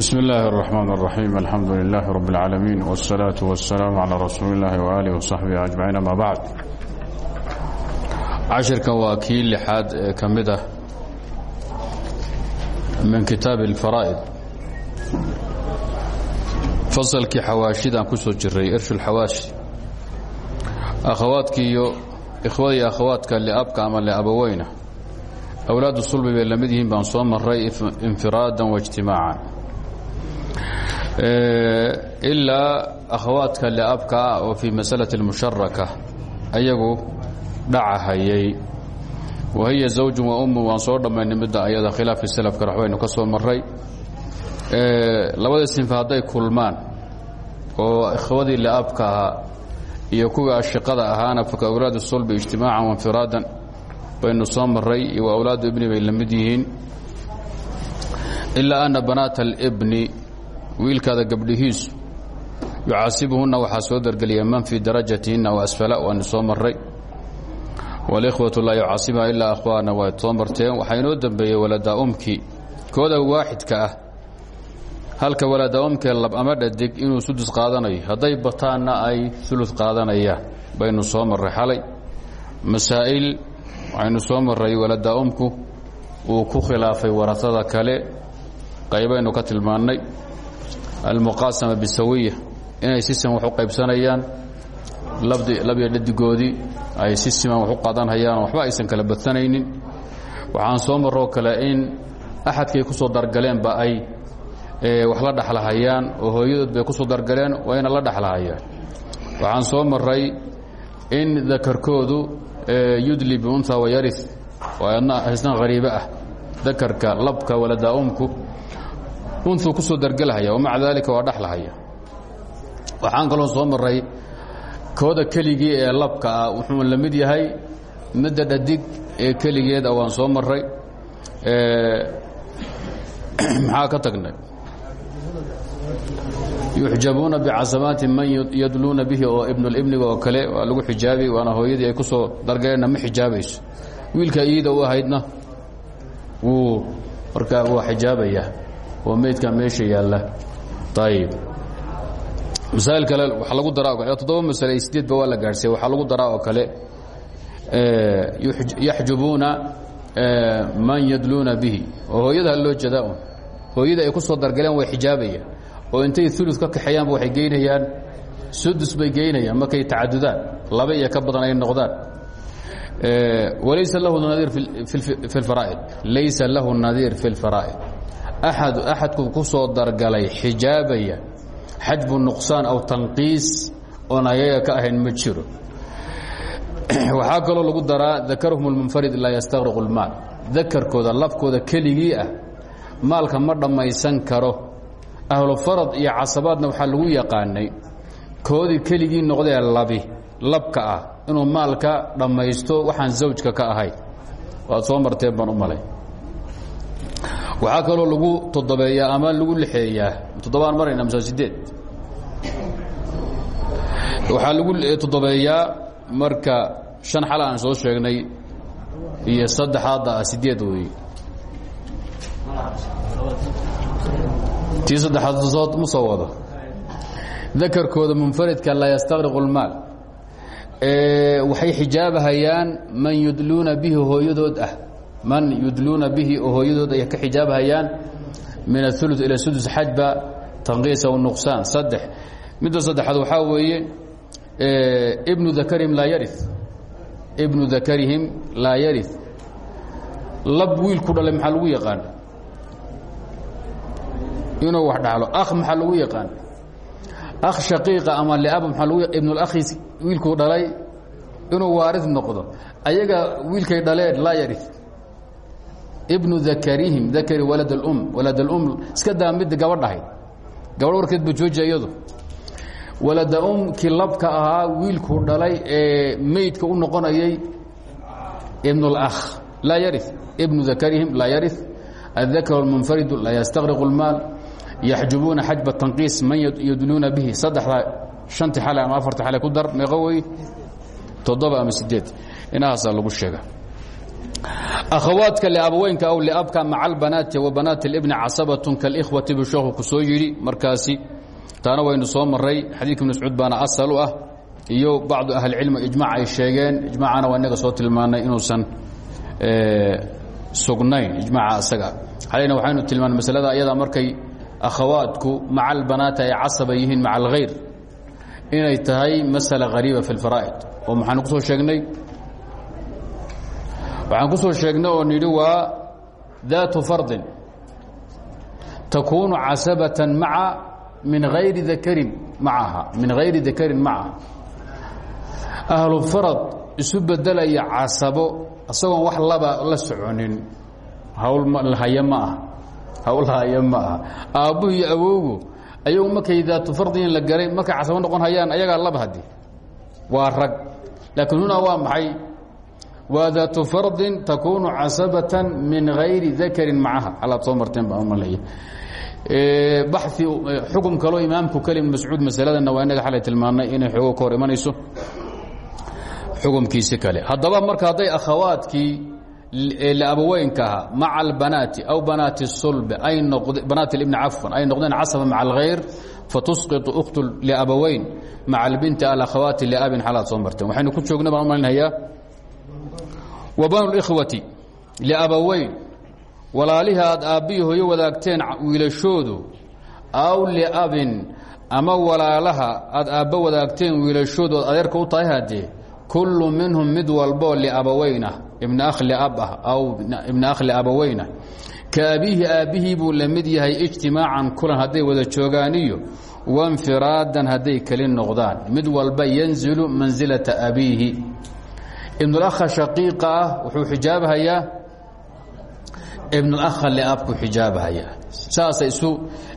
bsm اllahi الرحmn الرaxيim alxamdu لlah rb اlcaalamiin wالsalaaة wالsalaam عalى rasuuli اllahi وalih وصaxbihi aجmaciin ama bacd cashirkan waa kii lixaad ee ka mid ah min kitaab اlfaraa'id fasalkii xawaashidaan ku soo jiray irsh اlxawaashi akhawaadkii iyo ikhwadii akhawaadka liabka ama liabaweyna awlaadu sulbi bay la mid yihiin baan soo maray infiraadan waاجtimaacan ilaa akhwaadka leabka ah oo fii masalati اlmusharaka ayagu dhacahayay. Wahiya zawjun wa ummun waan soo dhammaynay midda ayada khilaafkii salafka rax waynu ka soo maray labada sinfa hadday kulmaan oo ikhwadii leabka ahaa iyo kuwii ashiqada ahaana faka awlaadu sulbi ijtimaacan wainfiraadan baynu soo maray iyo wa awlaadu ibni bay la mid yihiin. Ilaa ana banaata alibni wiilkaada gabdhihiisu yucaasibuhunna waxaa soo dargeliya man fii darajatihinna wa asfala waanu soo maray walikhwatu laa yucaasibuha ilaa akhwaana waa soo marteen. Waxaa inoo dembeeyey waladaa'umkii kooda waaxidka ah. Halka waladaa'umkee lab ama dhadig inuu sudus qaadanayo. Hadday bataanna ay sulud qaadanayaan baynu soo marray xalay. Masaa'il waxaynu soo marray waladaa'umku uu ku khilaafay warasada kale qaybaynu ka tilmaannay almuqaasama bisawiya inay si siman wax u qaybsanayaan labyo dhadigoodii ay si siman wax u qaadanhayaan waxba aysan kala badsanaynin. Waxaan soo maroo kale in axadkay ku soo dargaleenba ay wax la dhexlahayaan oo hooyadood bay ku soo dargaleen wayna la dhexlahayaan waxaan soo maray in dakarkoodu yudli biunha wayari oo isna hariibe ah. Dakarka labka waladaa'umku untuu ku soo dargelahaya wamaca daalika waa dhexlahaya waxaan kaloo soo maray kooda keligii ee labka ah wuxuu la mid yahay midda dhadig ee keligeeda waan soo maray maxaa ka tagnay? Yuxjabuuna bicasamaati man yadluuna bihi oo ibnulibniga oo kale waa lagu xijaabi waana hooyadii ay ku soo dargaleenna ma xijaabayso wiilka iida u ahaydna wuu markaa waa xijaabaya oo meydka meesha yaalla. Ayib masaa'il kale waxaa lagu daraa toddoba masale iyo sideedba waa la gaadhsiya waxaa lagu daraa oo kale yaxjubuuna man yadluuna bihi. Oo hooyada loo jeedaa un hooyada ay ku soo dargaleen way xijaabayaan oo intay ulud ka kaxeeyaanba waxay geynayaan. Sudus bay geynayaan. Markay tacadudaan laba iyo ka badan ay noqdaan. Walaysa lahu nadiir fi اlfaraa'id laysa lahu nadiir fi اlfaraa'id axad axadku ku soo dargalay xijaabaya xajbu nuqsaan aw tanqiis oon ayaga ka ahayn ma jiro waxaa kaloo lagu daraa dakarhum اlmunfarid laa yastaqriqu اlmaal dakarkooda labkooda keligii ah maalka ma dhammaysan karo ahlufarad iyo casabaadna waxaa lagu yaqaanay koodii keligii noqdee labi labka ah inuu maalka dhammaysto waxaan zawjka ka ahayn waad soo marteen baan u waxaa kaloo lagu toddobeeyaa ama lagu lixeeyaa. Toddobaan marayna mase sideed lagu toddobeeyaa marka shan xal soo sheegnay iyo saddexaadda ah sideed wey tii saddexaad ma soo wado. Dakarkooda munfaridka laa yastaqriqu اlmaal waxay xijaabahayaan man yudluuna bihi hooyadood ah man yudluuna bihi oo hooyadood ay ka xijaabhayaan min aulu ila sudus xajba tanqiisa nuqsaan saddex. Midda saddexaad waxaa weeye ibnu dakarihim laa yari ibnu dakarihim laa yari lab wiil ku dhalay maxaa lagu yaqaan? Inuu wax dhalo akh maxaa lagu yaqaan? Akh shaqiiqa ama liaba maaa lagu ibnulakhi wiilkuu dhalay inuu waarid noqdo. Ayaga wiilkay dhaleen laa yari ibnu dakarihim dakari walad اlum walad اlum iska daa midda gabadhahay gabadh warkeed ba jooji iyadu walada um kii labka ahaa wiilkuu dhalay ee meydka u noqonayay ibnulakh laa yari ibnu dakarihim laa yari الذakr الmunfaridu laa yastaqriqu اlmaal yaxjubuuna xajba tanqiis man yadluuna bihi saddexda shanti xale ama afarta xale ku dar meeqo wey toddoba ama sideed inahaasaa lagu sheega akhawaadka liabaweynka aw liabka maca albanaati wa banaati اlibni casabatun kalkhwati buu sheekhu ku soo markaasi. Taana waynu soo maray xadiidka ibn mascuud baana asal ah iyo bacdu ahlicilmi ijmac ay sheegeen. Ijmacana waa inaga soo tilmaanay inuusan sugnayn ijmaca isaga xalayna waxaynu tilmaanay masalada ayada markay akhawaadku maca albanaati ay casaba yihiin maca inay tahay masala hariiba fi اlfaraa'id oo maxaanu ku soo sheegnay waxaan ku soo sheegnay oo nidhi waa daatu fardin. Takuunu casabatan maa min hayri dakarin macaha min hayri dakarin macaha. Ahlu farad isu bedelaya casabo isagoon wax laba la soconin. Hawl ma ah hawl haya ma aha. Aabbuhu iyo awowgu ayagu la garay markay casabo noqon hayaan ayagaa laba hadi waa rag. Laakiin huna waa maxay waa daatu fardin takuunu casabatan min hayri dakarin macaha. Alaad soo marteen baan umaleeya baxi xukum kaloo imaamku ibn mascuud masaladana waa inaga xalay tilmaannay inay xoogo ka hor imanayso. Xukumkiisi kale. Haddaba marka hadday akhawaadkii abaweynka ahaa maca albanaati aw banaati sulb ay banaat ibni cafwan ay noqdeen casaba maca alkhayr fatusqiطu ukhtu liabaweyn maca albinti alakhawaati liabin xalaad soo marteen. Waxaynu ku joogna baan umalinhayaa wa banu اlkhwati liabaweyn walaalihii aad aabbihii hooyo wadaagteen wiilashoodu aw liabin ama walaalaha aad aabbo wadaagteen wiilashoodu ood adeerka u tahay haddee kullu minhum mid walboo liabaweyna ibn akh liab ah aw ibn akh liabaweyna ka abiihi aabbihii buu la mid yahay ijtimaacan kulan hadday wada joogaaniyo wainfiraadan hadday keli noqdaan. Mid walba yanzilu mansilata abiihi ibnulakha shaqiiqa ah wuxuu xijaabahayaa ibnulakha liabku xijaabahayaa saasay isu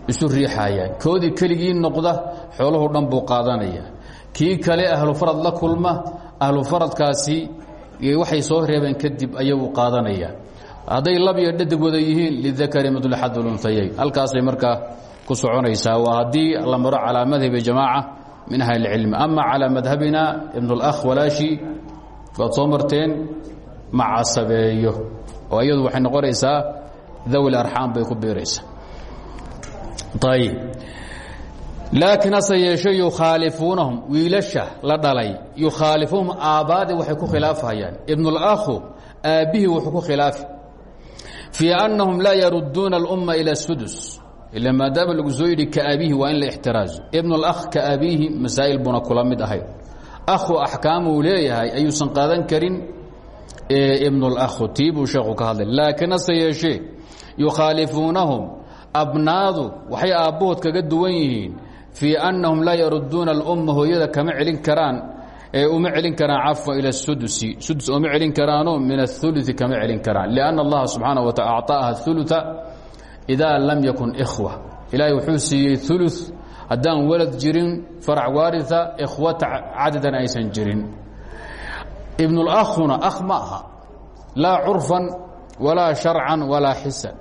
isu riixayaan koodii keligii noqda xooluhu dhan buu qaadanaya. Kii kale ahlu farad la kulma ahlu faradkaasi waxay soo reebeen kadib ayagu qaadanayaan hadday lab iyo dhadig wada yihiin lidakari midlu xadulunhayayn halkaasay markaa ku soconaysaa. Waa haddii la maro calaa madhabi min ahli اlcilmi ama calaa madhabina ibnulakh walaashi waad soo marteen ma casabeeyo oo iyadu waxay noqonaysaa dawi arxaam bay ku biiraysaa. Ayb laakiin hase yeeshe yukhaalifuunahum wiilasha la dhalay yukhaalifuuhum aabbaadii waxay ku khilaafhayaan ibnulakhu aabbihii wuxuu ku khilaafi. Fii annahum laa yaruduuna alumma ila sudus ila maadaama lagu soo yidhi ka abiihi waa in la ixtiraazo. Ibnulakh ka abiihi masaa'il buna kula mid ahayd akhu axkaamuu leeyahay ayuusan qaadan karin ibnulakhu tii buu sheekhu ka hadlay laakiin hase yeeshee yukhaalifuunahum abnaadu waxay aabbahood kaga duwan yihiin fii annahum laa yaruduuna alumma hooyada kama celin karaan ee uma celin karaan cafwa ila sudusi sudus uma celin karaano min aلثuluثi kama celin karaan lianna allaha subxaana wa taala acطaaha ثuluثa idaa lam yakun ikhwa ilaahay wuxuu siiyey ثuluث haddaan walad jirin farac waaria ikhwata cadadan aysan jirin ibnulakhuna akh ma aha laa curfan walaa sharcan walaa xisan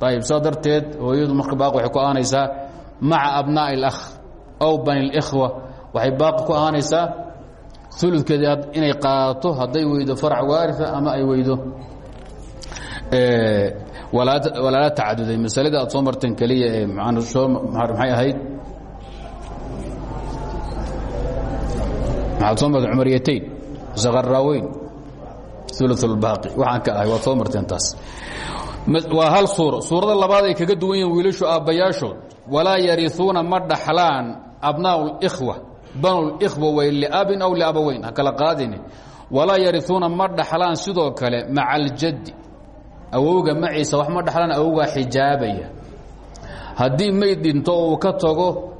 ayib saa darteed hooyadu marka baaq waxay ku ahaanaysaa maca abnaaءi اlakh aw bani اlkhwa waxay baaqi ku ahaanaysaa uludkeedii inay qaadato hadday weydo farac waaria ama ay weydo walaala tacaduday masalada aad soo marteen keliya ee maxay ahayd Maxaad soo marteen cumariyatayn zakaraaweyn ulubaaqi waxaan ka ahay waad soo marteen taas waa hal suuro. Suurada labaad ay kaga duwan yihiin wiilashu aabbayaashood. Walaa yariuuna ma dhaxlaan abnaa اkhwa banu اkhwa way liabin aw liabaweyn. Ha kala qaadini. Walaa yariuuna ma dhaxlaan sidoo kale maca aljaddi awowga maciisa wax ma dhaxlaan awowgaa xijaabaya. Haddii mayd dhinto uu ka tago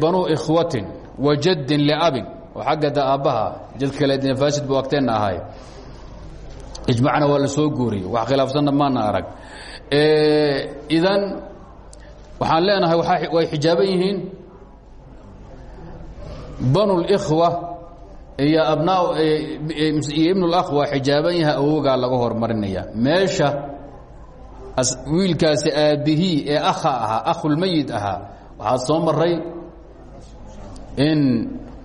banuu ikhwatin wa jaddin liabin oo xagga da aabbaha jad kale fasid buu agteenna ahay. Ijmacna waa soo guuriyey wax khilaafsanna maana arag. Idan waxaan leenahay way xijaaban yihiin. Banu اlkhwa iyo abnaa iyo ibn اlakh waa xijaaban yahay awogaa laga hormarinaya meesha wiilkaasi aabbihii ee akha ahaa akhulmayid ahaa waxaad soo maray in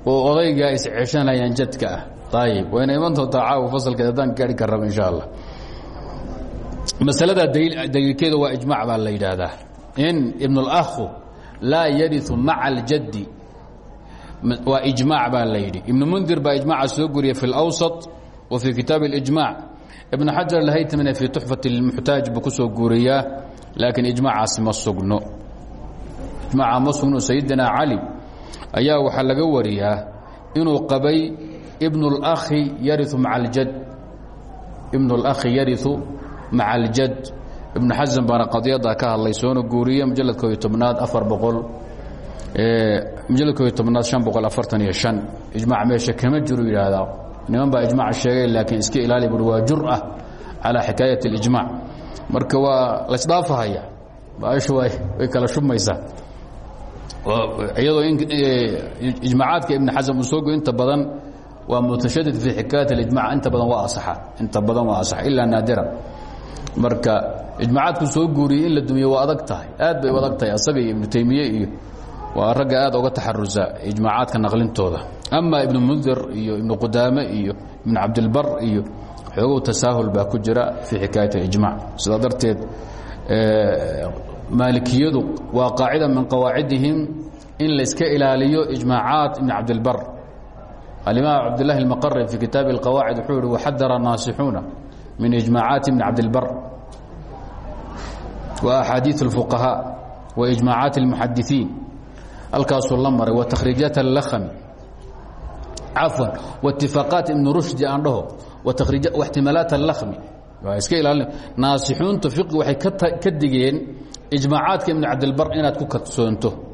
uu odaygaa isceshanayaan jadka ah ayib wayna iman doontaa caawa fasalkeed haddaan gaari karraba insha allah masalada daliilkeeda waa ijmac baa la yidhaahdaa in ibn اlakhu laa yariu maca اljaddi waa ijmac baa la yidhi ibn mundir baa ijmaca soo guriya fi اlawsaط wa fii kitaab اlijmac ibn xajar alhaytamina fii tuxfat اlmuxtaaj buu ku soo guuriyaa laakiin ijmacaasi ma sugno ijmaca ma sugno sayidina cali ayaa waxaa laga wariyaa inuu qabay ibn اlakhi yariu maa اljad ibn اlakhi yariu maca aljad ibnu xasan baana qadiyadda ka hadlay soona guuriye mujalad ko iyo tobnaad afar boqol mujalad ko iyo tobnaad an boqol afartan iyo an ijmac meesha kama jiru yidhaahdaa niman baa ijmac sheegay laakiin iska ilaali bui waa jur'a calaa xikaayat اlijmac marka waa laysdhaafahaya baashu way kala shubmaysaa iyadoo ijmaacaadka ibn xasan uu soo go inta badan waa mutashadid fi xikaayat اlijmac inta badan waa asaxa inta badan waa asaxa ilaa naadiran marka ijmaacaadku soo guuriyey in la dumiye waa adag tahay aad bay u adag tahay asaga iyo ibnu taymiye iyo waa ragga aad oga taxarusa ijmaacaadka naqlintooda. Ama ibnu mundir iyo ibnu qudaame iyo ibnu cabdilbar iyo xoogow tasaahul baa ku jira fii xikaayat اlijmac sidaa darteed maalikiyadu waa qaacida min qawaacidihim in layska ilaaliyo ijmaacaat ibn cabdilbar alimaam cabdlahi اlmaqari fii kitaabi اlqawaacid wuxuu yihi waxadara naasixuuna min ijmaacaati ibn cabdilbar wa axaadiiث اlfuqahaaء wa ijmaacaati اlmuxadiثiin halkaasuu la maray wa takhriijaat اlahmi cafwan waاtifaaqaat ibn rushdi aan dhaho waxtimaalaat اlahmi waa iska ilaalin naasixuunta fiqi waxay ka digeen ijmaacaadka ibn cabdilbar inaad ku kadsoonto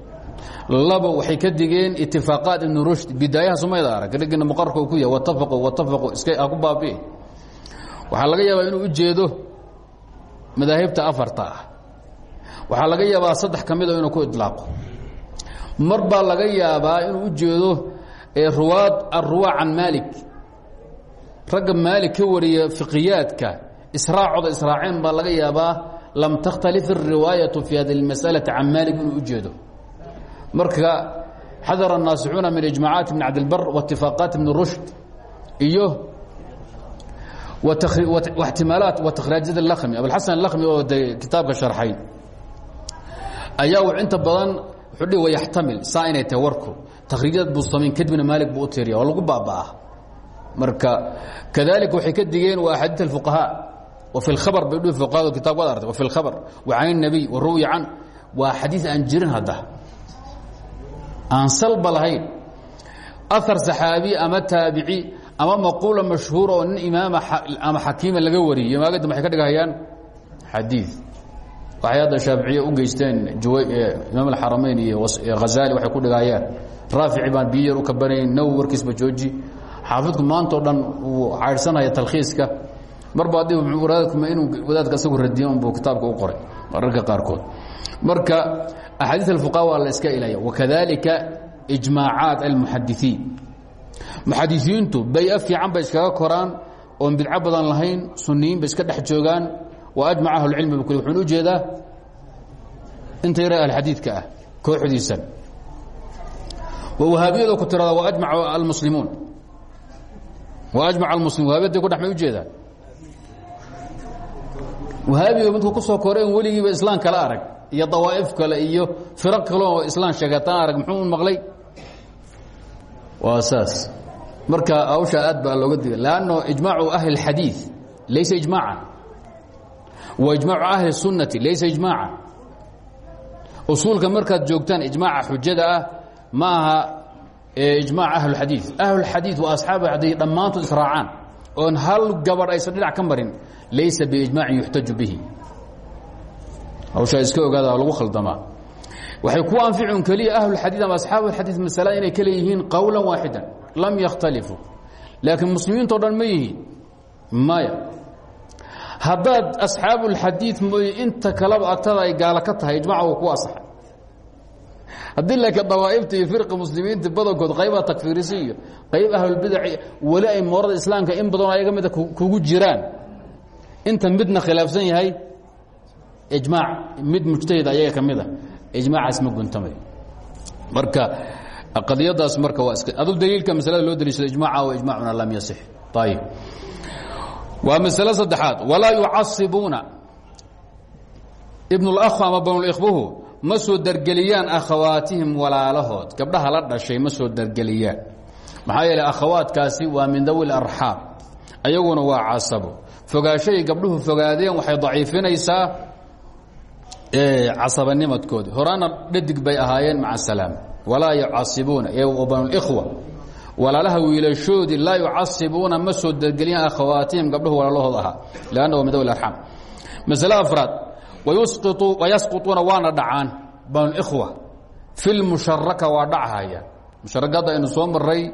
laba waxay ka digeen itifaaqaat ibn rushd bidaayaha sumayda arag ragina muqararka ku yahay watafaqu watafaqu iska ha ku baabi'i. Waxaa laga yaabaa inuu u jeedo madaahibta afarta ah. Waxaa laga yaabaa saddex ka mida inuu ku idlaaqo. Mar baa laga yaabaa inuu u jeedo ruwaad aruwaa can maalik. Ragga maalik ka wariya fiqiyaadka israacooda israaceen baa laga yaabaa lam takhtalif الriwaayaة fi hadi اmasأlaةi can maalik inuu u jeedo marka xadar الnaasixuuna min ijmaacaati bn cabdilbar waاtifaaqaat bn rushd iyo واxtimaalaat وتkhraaجyad الlkhmi abuاxasan الlkhmi oo de kitaabka sharxay ayaa u inta badan wuxuu dhi wayaxtamil saa inay tahay warku takhriijyad buu samayn kadibna maalig buu u tiiriya waa lagu baaba'ah marka kadalika waxay ka digeen waa axaadiiث الfuqahاء iabr ba kitab artay iabr an اnabiy ruwi can. Waa xadii aan jirin hadda. Aan salba lahayn. Aar saxaabi ama taabici ama maquula mashhuura oo nin imaama ama xakiima laga wariyo maagada maxay ka dhigahayaan? Xadii waxay hadda shaaficiya u geysteen imaam axaramayn iyo hazali waxay ku dhigahayaan. Raafici baan biyo yar u kabanayn naw warkiisba jooji. Xaafidku maantao dhan uu caydhsanaya talkhiiska marba addi wadaadkuma inuu wadaadka asagu radiyo unbuu kitaabka u qoray mararka qaarkood. Marka axaadiis alfuqaha waa la iska ilaya wakadalika ijmaacaat almuxadisiin muxadisiintu bay-a fiican bay iskaga koraan oon bidco badan lahayn suniyiin bay iska dhex joogaan wa ajmac ahlucilmi bu kuli wuxuuna u jeedaa inta yara ahlxadiidka ah kooxdiisan. Wa wahaabiyado ku tirada wa ajmac almuslimuun. Wa ajmac almuslimun wahaabiyada ku dhex may ujeedaan wahaabiga midku ku soo koreen weligiiba islaan kala arag iyo dawaa'if kale iyo firaq kale oo islaan sheegataan arag muxuu maqlay waa saas marka hawshaa aad baa looga diga lanno ijmaacu ahli اlxadiiث laysa ijmaacan wa ijmaacu ahli الsunnati laysa ijmaacan usuulka markaad joogtaan ijmaaca xujada ah ma aha ijmaac ahlu اxadiiث ahlu اxadiiث waa asxaab hadday dhammaantood israacaan oon hal gabadh aysan dhinac ka marin laysa biijmaacin yuxtaju bihi. Hawshaa iska ogaada lagu khaldamaa waxay ku anficun keliya ahlulxadiid ama asxaabu alxadiid masala inay ka leeyihiin qowlan waaxidan lam yakhtalifuu laakiin muslimiintao dhan ma maya. Haddaad asxaabulxadiid mooye inta kaleba agtada ay gaalo ka tahay ijmaca uu ku asaxay haddii laakiin dawaa'ibta iyo firqa muslimiinta badankood qaybaa takfiirisi iyo qayb ahlulbidaci weli ay moorada islaamka in badanoo ayaga mida kugu jiraan. Inta midna khilaafsan yahay ijmaac mid mujtahid ayaga ka mid a ijmaacaas ma guntamay. Marka qadiyadaas marka waa iska adu daliilka masalada loo daliishado ijmaaca wa ijmaacuna lam yasix. Ayib waa masale saddexaad walaa yucasibuuna ibnulakhu ama banulkhbuhu ma soo dargeliyaan akhawaatihim walaalahood. Gabdhaha la dhashay ma soo dargeliyaan. Maxaa yeele akhawaadkaasi waa min dawi larxaam ayaguna waa casabo. Fogaashahay gabdhuhu fogaadeen waxay daciifinaysaa casabanimadkoodi horaana dhadig bay ahaayeen maca salaam. Walaa yucasibuuna banulkhwa walaalaha wiilashoodii laa yucasibuuna ma soo dargeliyaan akhawaatihim gabdhuhu walaalahoood ahaa. Lanna waa min dawi arxaam. Masale afraad wayasquطuuna waana dhacaan banulkhwa fi lmusharaka waa dhachaya musharakadda aynu soo maray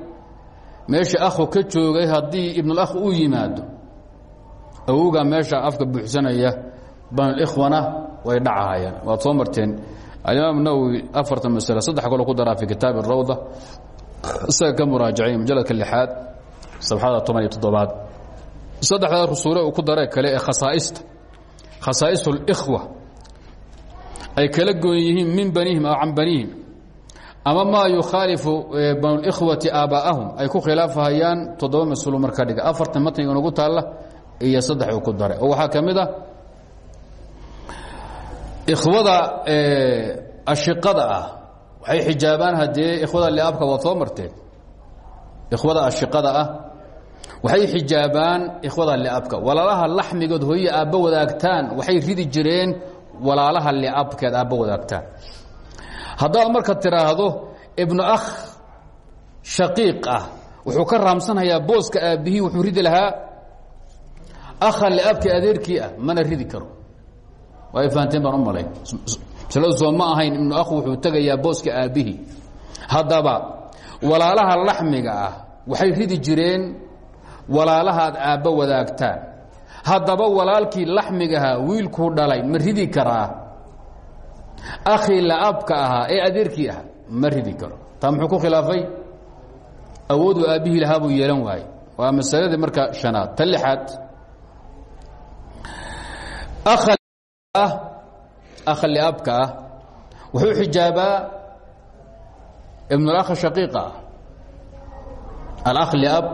meesha akhu ka joogay haddii ibnulakh uu yimaado awowgaa meesha afka buuxsanaya banulkhwana way dhachayaan waad soo marteen alimaam nawowi afartan masale saddex kalo ku daraa fi kitaabi rawda isaga ka muraajacay mujaladka lixaad sabxada toban iyo toddobaad saddexdaa rusuule uu ku daree kale ee khasaaista khasaais اlkhwa ay kala goon min banihim aw can banihim ama maa yukhaalifu banulkhwati aabaa'ahum ay ku khilaafahayaan toddoba mas'uul marka dhiga afartan matniga nagu taalla iyo saddex uu ku daray oo waxaa ka mid ashiqada ah waxay xijaabaan haddee ikhwada liabka waad soo marteen ikhwada ashiqada waxay xijaabaan ikhwada liabka walaalaha laxmigood hooye aabba wadaagtaan waxay ridi jireen walaalaha liabkeed aabba wadaagtaan. Haddaad marka tidhaahdo ibnu akh shaqiiq ah wuxuu ka raamsanhayaa booska aabbihii wuxuu ridi lahaa akha liabka adeerkii ah mana ridi karo. Waa fahanteen baan u malayn. Masaladu ma ahayn ibnu akh wuxuu tegayaa booska aabbihii haddaba walaalaha laxmiga ah waxay ridi jireen walaalaha aad aabba wadaagtaan. Haddaba walaalkii laxmigaha wiilkuu dhalay ma ridi karaa. Akhii laabka ahaa ee adeerkii ah ma ridi karo. Taa muxuu ku khilaafay? Awooduu aabbihii lahaa buu yeelan waaye waa masaladii marka shanaad ta lixaad. Akha liabka ah wuxuu xijaabaa ibnulakh shaqiiqa ah alakh liab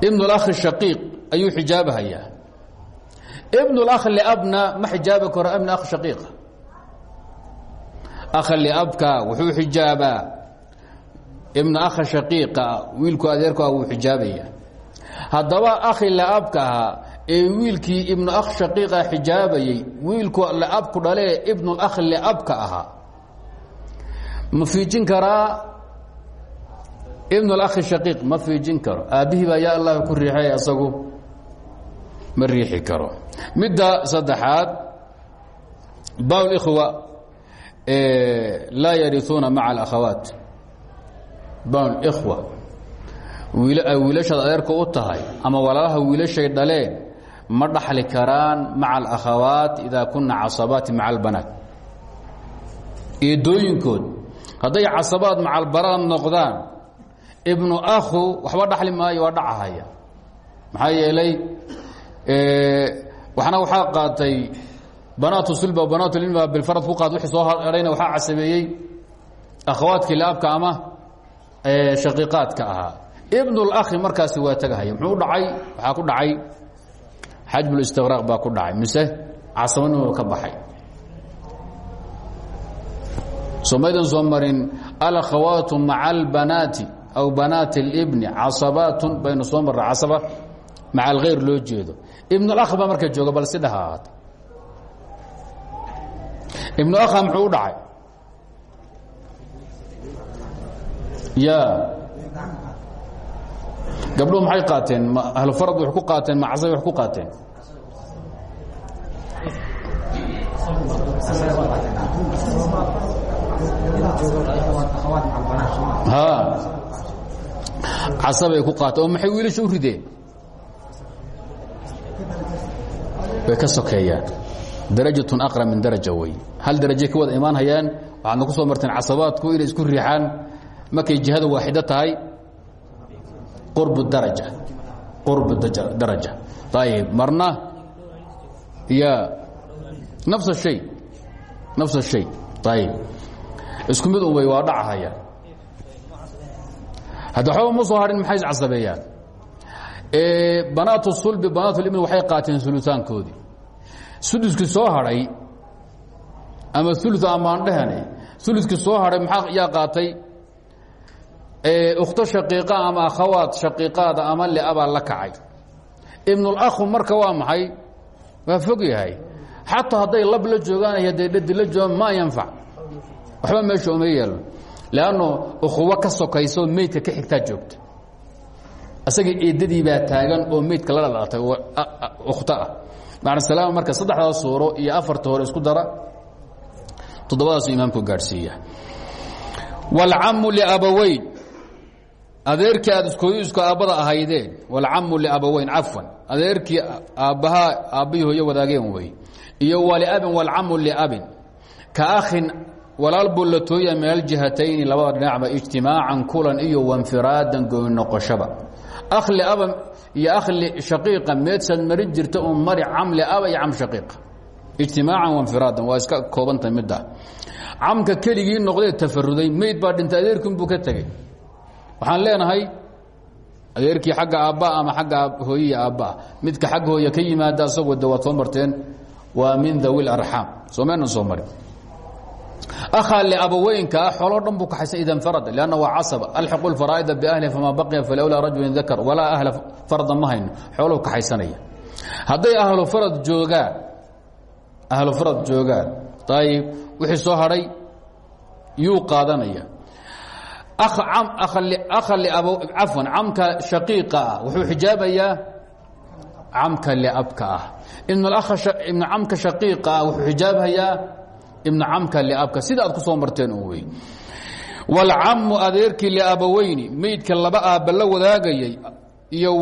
ibnulakh shaqiiq ayuu xijaabahayaa ibnulakh liabna ma xijaabi karo ibn akh shaqiiqa akha liabka wuxuu xijaabaa ibna akha shaqiiqa wiilku adeerku ah wuu xijaabaya haddaba akhi liabka ahaa ee wiilkii ibnu akh shaqiiqa xijaabayey wiilku liabku dhalee ibnulakh liabka ahaa. Ma fiijin karaa ibnulakhi shaqiiq ma fiijin karo. Aabbihii baa yaa allah ku riixay asagu ma riixi karo. Midda saddexaad bawlikhwa laa yariuuna maca alakhawaat. Bawlikhwa ay wiilashaad adeerka u tahay ama walaalaha wiilashay dhaleen ma dhaxli karaan maca alakhawaat idaa kuna casabaati maca albanaat eedooyinkood hadday casabaad maca albanaat noqdaan ibnu akhu waxba dhaxli maayo waa dhacahaya. Maxaa yeelay waxna waxaa qaatay banaatu sulba banaatu lilma bilfarad ku qaat wixii soo hadhayna waxaa casabeeyey akhawaadkii laabka ama shaqiiqaadka ahaa. Ibnulakhi markaasi waa tegahaya muxuu dhacay? Waxaa ku dhacay. Xajbulistiqraaq baa ku dhacay. Mise casabanimuu ka baxay. Somaydan soo marin alakhawaatu maca albanaati aw banaati اlbni casabaatun baynu soo marra casaba maca alkhayr loo jeedo. Ibnulakh baa marka jooga bal si dhaha ahaata ibnu akha muxuu u dhacay? Ya gabdhuhu maxay qaateen? Ma ahlufarad wax ku qaateen ma casabay wax ku qaateen casabay ku qaata oo maxay wiilasha u rideen? Way ka sokeeyaan. Darajatun aqra min daraja hal darajay ka wada imaan hayaan? Waxaadna ku soo marteen casabaadku inay isku riixaan? Markay jihada waaxido tahay qurbu daraja qurbu daraja. Ayib marna ya nafs shay nafs shay. Ayib isku mid un wey waa hadda waxba ma soo harin maxay casabeeyaan banaat sulbi banaat libni waxay qaateen ulusaankoodii suduskii soo hadhay ama ulu amaan dhehane ulukii soo hadhay maxaa yaa qaatay? Ukhto shaqiiqa ama akhawaad shaqiiqaada ama leabaa la kacay. Ibnulakhu marka waa maxay? Waa fog yahay. Xataa hadday lab la joogaan hadday dhadi la joogaan maa yanfac. Waxba meesha uma yeelo leanno ukhuwo ka sokaysoo meydka ka xigtaa joogta asaga eedadii baa taagan oo meydka la dhalatay ukhto ah macnasalaam marka saddexdaas suuro iyo afarta hore isku dara toddobadaasu imaamku gaadhsiiya wاlcamu liabaweyn adeerkii aad iskooyu isku aabbada ahaydeen wاlcamu liabaweyn cafwan adeerkii aabbahaa aabbihii hooyo wadaageen wey iyo waliabin wاlcamu liabin ka akhin walaal buu la tooya min aljihatayni labada dhinacba ijtimaacan kulan iyo wanfiraadan gooni noqoshaba. Akh liaba iyo akh shaqiiqa meedsaad marin jirta un mari cam liaba iyo cam shaqiiqa ijtimaacan wanfiraadan waa iska koobanta midda. Camka keligii noqdee tafaruday meyd baa dhintay adeerkiinbuu ka tegey. Waxaan leenahay adeerkii xagga aabbaa ama agga hooyiya aabbaa midka xagga hooye ka yimaada asagoo de waad soo marteen waa min dawi اlarxaam soo maynan soo marin akhaa liabaweynka ah xooloo dhan buu kaxaysan ida farada lanna waa casaba alxiqu lfaraa'ida biahliha famaa baqiya falowlaa rajulin dakar walaa ahla farda ma hayno xooluu kaxaysanaya hadday ahlu farad joogaan ahlu farad joogaan ayib wixii soo hadhay yuu qaadanaya cafwan camka shaqiiqa ah wuxuu xijaabayaa camka liabka ah ibnu camka shaqiiqa ah wuxuu xijaabayaa ibnu camka liabka sida aad ku soo marteen wey wاlcamu adeerkii liabaweyni meydka laba aabba la wadaagayay iyo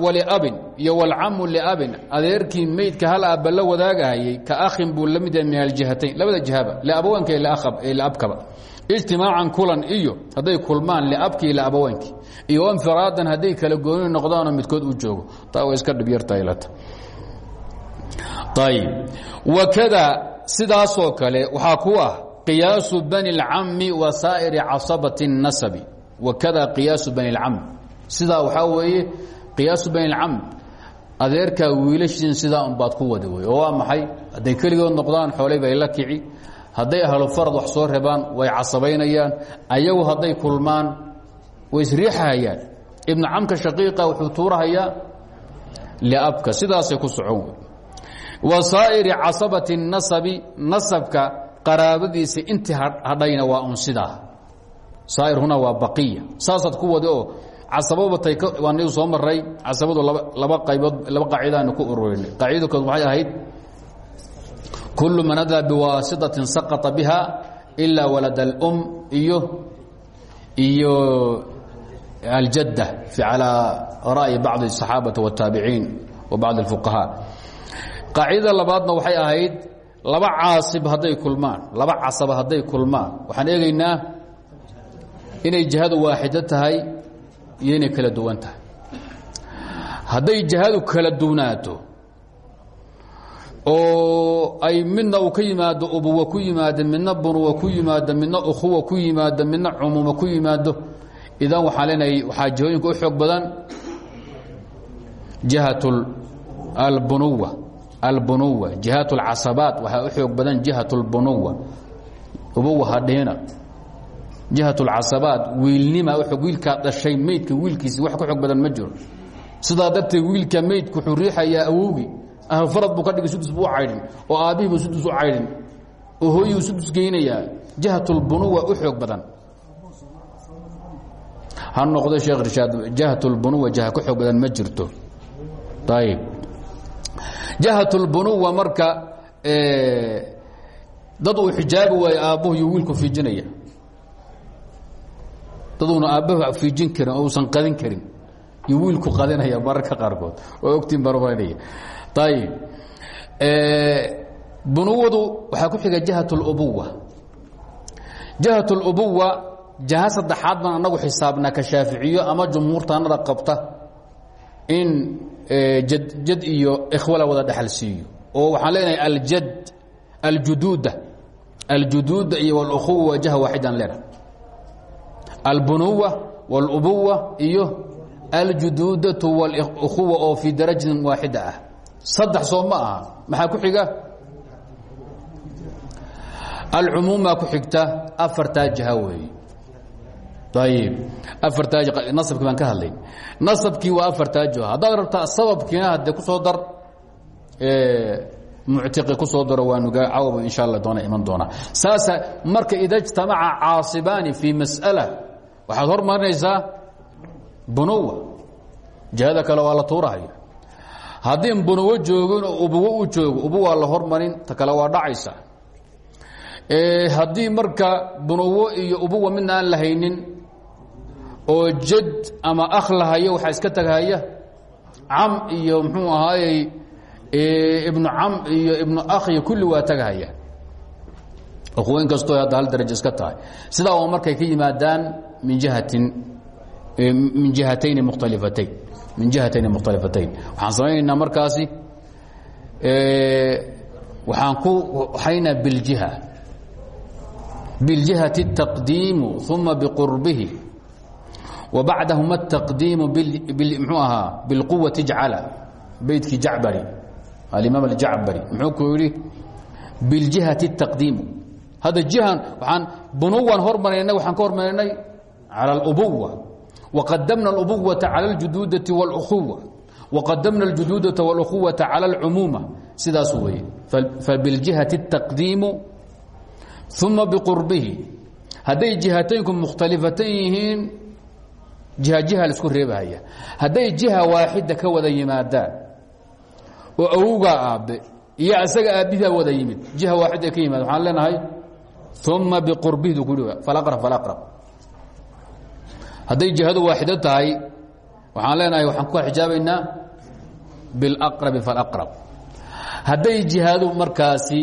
wliabin iyo wاlcamu liabin adeerkii meydka hal aabba la wadaagahayay ka akhin buu la mid yahay min labada jihaba liabaweynka ee liabkaba. Ijtimaacan kulan iyo hadday kulmaan liabkii liabaweynkii iyo infiraadan hadday kala gooni noqdaanoo midkood uu joogo. Taa way iska dhib yartaylata ayb wakada sidaasoo kale waxaa ku ah qiyaasu bani اlcami wa saa'iri casabati الnasabi wakada qiyaasu bani اlcami sidaa waxaa weeye qiyaasu bani اlcam adeerkaa wiilashiin sidaa unbaad ku wada wey oo waa maxay hadday keligood noqdaan xoolay bay la kici hadday ahlu farad wax soo rebaan way casabaynayaan ayagu hadday kulmaan way isriixahayaan ibnu camka shaqiiqa wuxuu tuurahayaa liabka sidaasay ku socon wey wa saa'iri casabati nasabi nasabka qaraabadiisa intii hadhayna waa un sidaa saa'ir huna waa baqiya saasaad ku wada oo casababatay waan soo maray casabadu laba qaybood laba qaacidaanu ku ururinay qaacidakood waxay ahayd kul man adaa biwaasitatin saqطa biha ilaa walad اlm iyo iyo aljadda calى ra'yi bacضi الصaxaabati والtaabiciin wa bacض الfuqahaa qaacidada labaadna waxay ahayd laba caasib hadday kulmaan laba casaba hadday kulmaan. Waxaan eegaynaa inay jihadu waaxido tahay iyo inay kala duwan tahay. Hadday jihadu kala duwnaato oo ay midna uu ka yimaado ubuwa ku yimaado midna bunuwa ku yimaado midna ukhuwa ku yimaado midna cumuuma ku yimaado idan waxaa leenahay waxaa jihooyinka u xoog badan jihat albunuwa albunuwa jihaat اlcasabaat waxaa u xoog badan jihat اlbunuwa ubuwa hadhina jihat اlcasabaat wiilnima wiilkaa dhashay meydka wiilkiisi wax ku xoog badan ma jiro sidaa darteed wiilka meydku wuxuu riixayaa awowgii ahlfarad buu ka dhigay sudus buu u caydhin oo aabbihii buu sudus u caydhin oo hooyihuu sudus geynayaa jihatulbunuwa u xoog badan ha noqdo sheekh rishaad jihatulbunuwa jaha ku xoog badan ma jirto ayib jihatulbunuwa marka dad uu xijaabi waayo aabbuhu iyo wiilku fiijinaya. Daduuna aabbahu fiijin karin oo uusan qadin karin iyo wiilku qadinaya mararka qaarkood. Oo ogtiin barbanaya ayib bunuwadu waxaa ku xiga jihat اlubuwa jihat اlubuwa jaha saddexaad anagu xisaabnaa ka shaaficiyo ama jumhuurtaanada qabta in jad iyo ikhwala wada dhexal siiyo oo waxaan leenahay aljad aljuduuda aljuduuda iyo wاlukhuwa jaha waaxidan leenahay albunuwa wاlubuwa iyo aljuduudatu wاlukhuwa oo fii darajatin waaxida ah saddex soo ma aha maxaa ku xiga alcumuumaa ku xigta afartaa jiha weeye ayib afartaa nasabkii baan ka hadlay nasabkii waa afartaa jiho haddaad rabtaa sababkiina haddee ku soo dar muctiqi ku soo daro waanu cawaba insha allah doona iman doonaa saasa marka ida ijtamaca caasibaani fii mas'ala waxaad hormarinaysaa bunuwa jihada kale waa la tuurahaya haddii bunuwo joogin oo ubuwo u joogo ubuwaa la hormarin ta kale waa dhacaysa haddii marka bunuwo iyo ubuwa midna aan lahaynin oo jad ama akh lahayo waxaa iska tagahaya cam iyo muxuu ahaayey ibnu cam iyo ibnu akhiyo kulli waa tagahaya kuweyn kastoo hadda hal darajo iska tahay sidaa waa markay ka yimaadaan min jihatin min jihatayni mukhtalifatayn min jihatayni mukhtalifatayn waxaan samaynaynaa markaasi waxaan ku haynaa biljiha biاljihati الtaqdiimu uma biqurbihi wa bacdahuma الtaqdiimu mxuu ahaa biاlquwati jcala beydkii jacbari alimaam aljacbari muxuu ku yidhi biاljihati الtaqdiimu hadda jihan waaan bunuwan hormaraynay waxaan ka hormaraynay calى اlubuwa waqadamna اlubuwaةa calى اljuduudati wاlأkhuwa waqadamna اljuduudata wاlأkhuwaةa calى اlcumuuma sidaas weeye fabiاljihati الtaqdiimu uma biqurbihi hadday jihataynku mukhtalifatan yihiin jiha jiha la isku reebahaya. Hadday jiha waaxida ka wada yimaadaan oo awowgaa aabbe iyo asaga aabbihibaa wada yimid jiha waaxida ka yimaada waxaan leenahay uma biqurbihidu ku falaqrab falaqrab. Hadday jihadu waaxido tahay waxaan leenahay waxaan ku xijaabaynaa bilaqrabi falaqrab. Hadday jihadu markaasi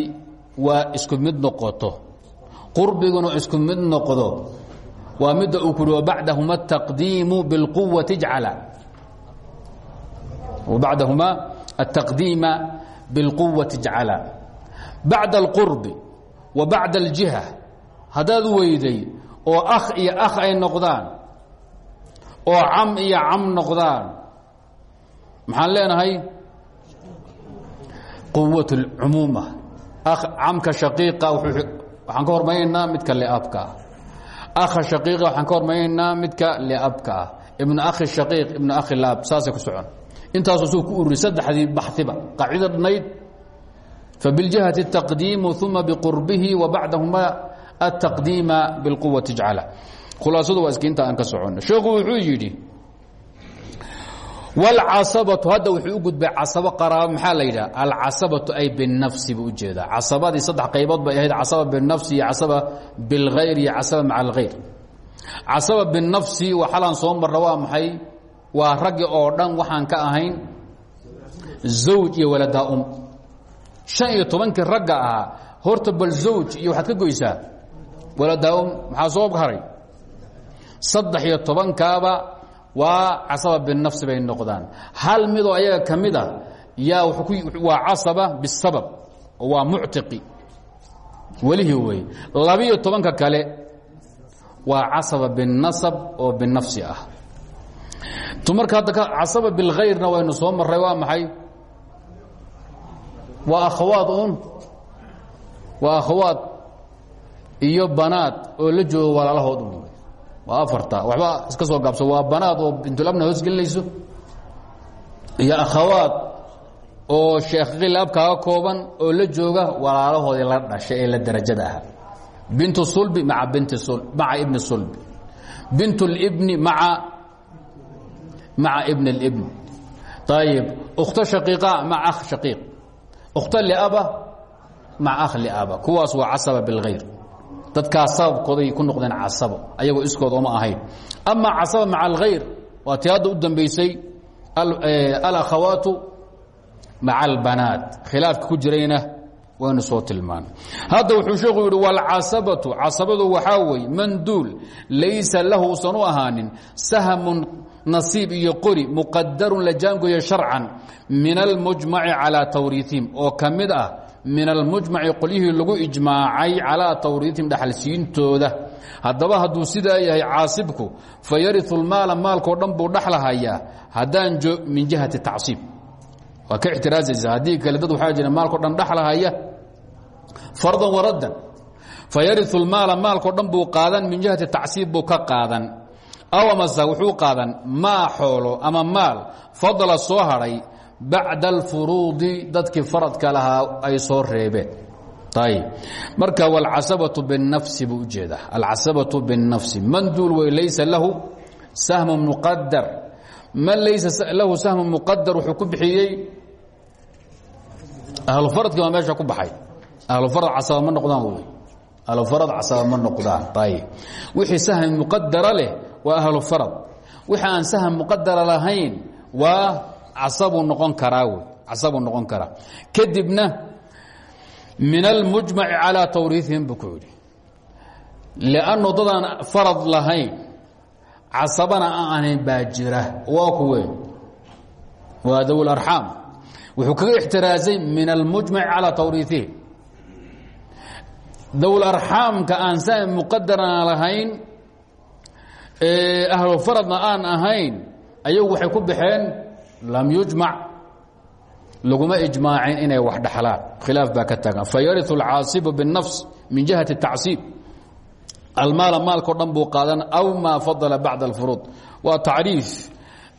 waa isku mid noqoto qurbiguna isku mid noqdo waa midda uu kuhi wabacdahuma ataqdiimu bilquwati ijcala wabacdahuma ataqdiima bilquwati ijcala bacda alqurbi wa bacda aljiha. Haddaad weyday oo akh iyo akh ay noqdaan oo cam iyo cam noqdaan maxaan leenahay? Quwat اlcumuuma camka shaqiiqa waxaan ka hormarinaynaa midka liabka ah akha shaqiiqa waxaan ka hormarinaynaa midka liabka ah ibnu akhi shaqiiq ibnu akhi laab saasay ku socon intaasuu suu ku ururi saddexdii baxiba qaacido dhnayd fabiاljihati الtaqdiimu uma biqurbihi wa bacdahuma الtaqdiima biاlquwati ijcala khulaasadu waa iskiinta aan ka soconno sheekhu wuxuu yidhi wاlcasabatu hadda wuxuu u gudbay casabo qaraabo maxaa la yidhaha alcasabatu ay binafsi buu u jeedaa casabadii saddex qaybood bay ahayd casaba binafsi iyo casaba bilgayr iyo casaba maca algayr casaba binafsi waxalaan soo marna waa maxay waa raggi oo dhan waxaan ka ahayn zawj iyo waladaa'um shan iyo tobankii ragga ahaa horta bal zawj iyo waxaad ka goysaa waladaa'um maxaa soo haray saddex iyo tobankaaba waa casaba binafsi bay noqdaan. Hal midoo ayaga ka mid a yaa waa casaba bisabab oo waa muctiqi. Welihii wey labiyo tobanka kale waa casaba binasab oo binafsi ah. Marka hadda casaba bilhayrna waynu soo marray waa maxay? Waa akhawaad un waa iyo banaad oo la joogo walaalahood waa afarta. Waxba iska soo gaabso. Waa banaad oo bintulabna hoos gelinayso. Iyo akhawaad oo sheekhilaab kaaga kooban oo la jooga walaalahoodii la dhashay ee la darajada bintu sulbi maa binti maca ibni sulbi. Bint اlibni maa maca ibn اlibn ayib ukhto shaqiiqa maca akh shaqiiq. Ukhto liaba maca akh liaba kuwaas waa casaba bilgayr dadkaas sababkooday ku noqdeen casabo ayagoo iskood oma ahayn. Ama casaba maca alkhayr waa tii hadda u dambaysay alakhawaatu maca albanaat. Khilaafka ku jirayna waynu soo tilmaanay. Hadda wuxuu sheekhu yidhi walcasabatu casabadu waxaa weeye manduul laysa lahu usan u sahmun nasiib iyo qori muqadarun la jaangoya sharcan min almujmaci calaa tawriihim oo ka min almujmaci qolyihii lagu ijmaacay calaa tawriihim dhaxalsiintooda. Haddaba hadduu sidaa yahay caasibku fa yariu lmaala maalkao dhan buu dhaxlahayaa haddaan min jihati tacsiib. Waa ka ixtiraazaysa haddii kale dad waxaa jira maalko dhan dhaxlahaya fardan waraddan fayariu lmaala maalko dhan buu qaadan min jihati tacsiib buu ka qaadan. Aw amase wuxuu qaadan maa ama maal fadla soo hadhay bacda alfuruudi dadkii faradka lahaa ay soo reebeen ayb marka wاlcasabaةu bالnafsi buu ujeedaa alcasabaةu bالnafsi man duul wey laysa lahu sahmu muqadar man laysa lahu sahmu muqadar wuxuu ku bixiyey ahlufaradkii baa meesha ku baxay ahlufarad casaba ma noqdaan wey ahlufarad casaba ma noqdaan ayb wixii sahmi muqadara leh waa ahlufarad wixii aan sahm muqadara lahayn waa casabuu noqon karaa wey casabuu noqon karaa. Kadibna min almujmaci calىa tawriihim buu ku yidhi. Dadaan farad lahayn casabana aan ahayn waa kuwe waa dawl arxaam. Wuxuu kaga ixtiraazay min almujmaci calىa tawriihihim dawl arxaamka aan sa muqadarana lahayn ahlu faradna aan ahayn ayagu waxay ku baxeen lam yujmac laguma ijmaacin inay wax dhaxlaan khilaaf baa ka taagan fayariu alcaasibu biالnafs min jihati الtacsiib almaala maalko dhan buu qaadan aw maa fadala bacda اlfuruud waa tacriif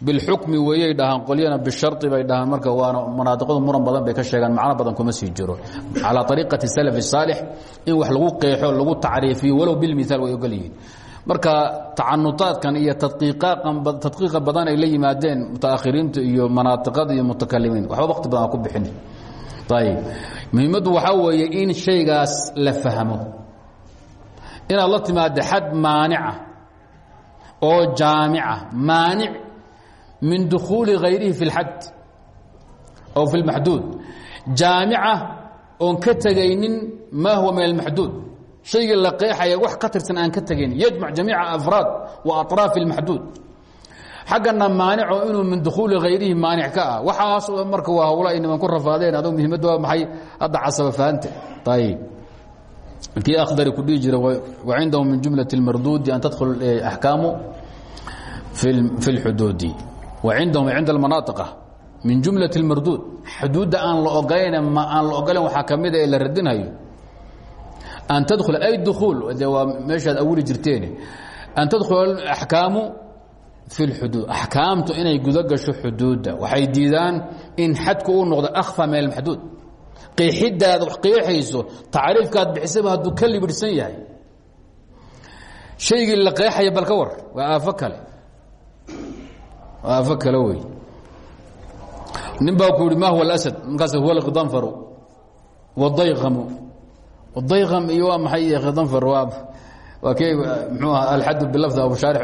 bilxukmi weeyay dhahaan qolyana bishari bay dhahaan marka waana manaadiqadu muran badan bay ka sheegaan macno badan kuma sii jiro calaa ariiqati salaf الsaalix in wax lagu qeexo lagu tacriifiyo walow bilmiaal way ogol yihiin marka tacanudaadkan iyo tadqiiqa badan ay la yimaadeen mutaakhiriinta iyo manaaiqada iyo mutakalimiin. Waxba waqti badan ku bixin ayb muhiimaddu waxaa weeye in shaygaas la fahmo. Inaad la timaado xad maanica oo jaamica. Maanic min dukhuuli hayrihi fi اlxad aw fi اlmaxduud jaamica oon ka tegaynin ma huwa min almaxduud shaygii la qeexaya wax ka tirsan aan ka tegayn yajmac jamiica afraad wa aطraaf اlmaxduud xaggana maanico inuu min dukhuuli hayrihi maanic ka ah waxaas marka waa hawla ay niman ku rafaadeen adog muhiimaddu waa maxay hadda casaba fahante ayib kii akhdari ku dhihi jira wacindahu min jumlaة اlmarduudi an tadkhul axkaamu fi اlxuduudi wacindahum cinda almanaaطiqa min jumlaة اlmarduud xuduudda aan la ogolayn aan la ogolayn waxaa ka mida ee la radinhayo an tadkhula ay dukuul de waa meeshaad awili jirteen an tadkhula axkaamu fi اlxuduud axkaamtu inay guda gasho xuduudda waxay diidaan in xadku uu noqdo akhfa min almaxduud qeexidaada wax qeexayso tacriifkaad bixisaba hadduu ka libidhsan yahay shaygii la qeexaya bal ka war waa aafo kale waa aafo kale wey nin baa ku yihi ma huwa اlasad markaas huwa اlkdanfaru wاdayqamu dayqam iyo waa maxay khidanfar waa waa kee mxuu aha alxadu bilafdi abushaari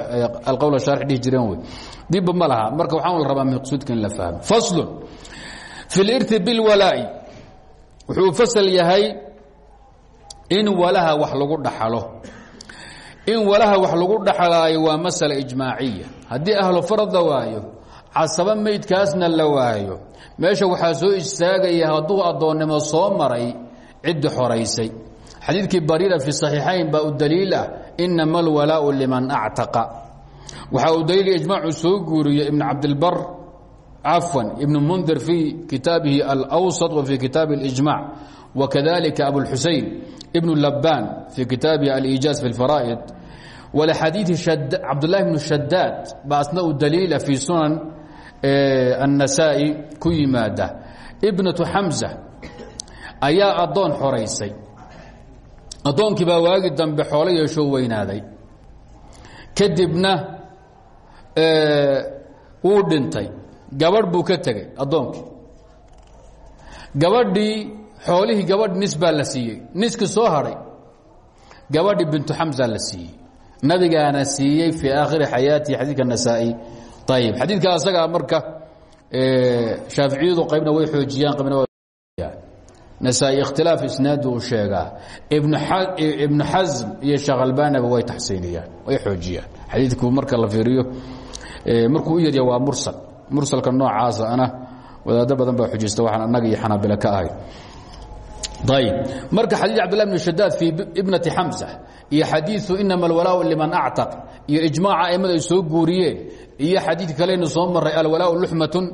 alqowl shaarix dhihi jireen wey. Dibba ma laha. Marka waxaan la rabaa maqsuudka in la fahmo. Faslun. Fi اlirti biاlwalaa'i wuxuu fasal yahay in walaha wax lagu dhaxalo in walaha wax lagu dhaxlaayo waa masala ijmaaciya. Haddii ahlu farad la waayo casaba meydkaasna la waayo meesha waxaa soo istaagaya hadduu addoonnimo soo maray ciddi xoraysay xadiidkii bariira fi صaxiixayn baa u daliil ah inama alwalaau liman actaqa waxaa uu daliil ijmaacu soo guuriye ibn cabdilbar cafwan ibn mundir fii kitaabihi alawsط wa fii kitaabi اlijmac wakadalika abulxusein ibn labaan fii kitaabihi aliijaaz fi اlfaraa'id walxadiidi cabdulahi bnu shadaad baa asna u daliila fii sunan النasaa'i ku yimaada ibnaةu xamزة ayaa addoon xoraysay addoonkii baa waagi dambe xoolo yeeshoo weynaaday. Kadibna wuu dhintay. Gabadh buu ka tegey addoonkii. Gabadhii xoolihii gabadh nis baa la siiyey. Niskii soo hadhay gabadhii bintu xamza la siiyey. Nabigaana siiyey fii aakhiri xayaatihi xadiidka nasaa'i. Ayib xadiidka asagaa marka shaaficiyadu qaybna way xoojiyaan qaybna nasaa-i ikhtilaaf isnaadi uu sheegaa. Ibnu xasm iyo sheekh albanaba way taxsiiniyaan way xoojiyaan. Xadiidku marka la fiiriyo markuu u yarya waa mursal. Mursalka noocaasa ana wadaado badan baa xujista waxaan annaga iyo xanaabila ka ahay. Ayb marka xadiid cabdillah bn shadaad fii ibnati xamsa iyo xadiiu inama alwalaau liman actaq iyo ijmaaca aimada ay soo guuriyeen iyo xadiid kaleynu soo maray alwalaau luxmatun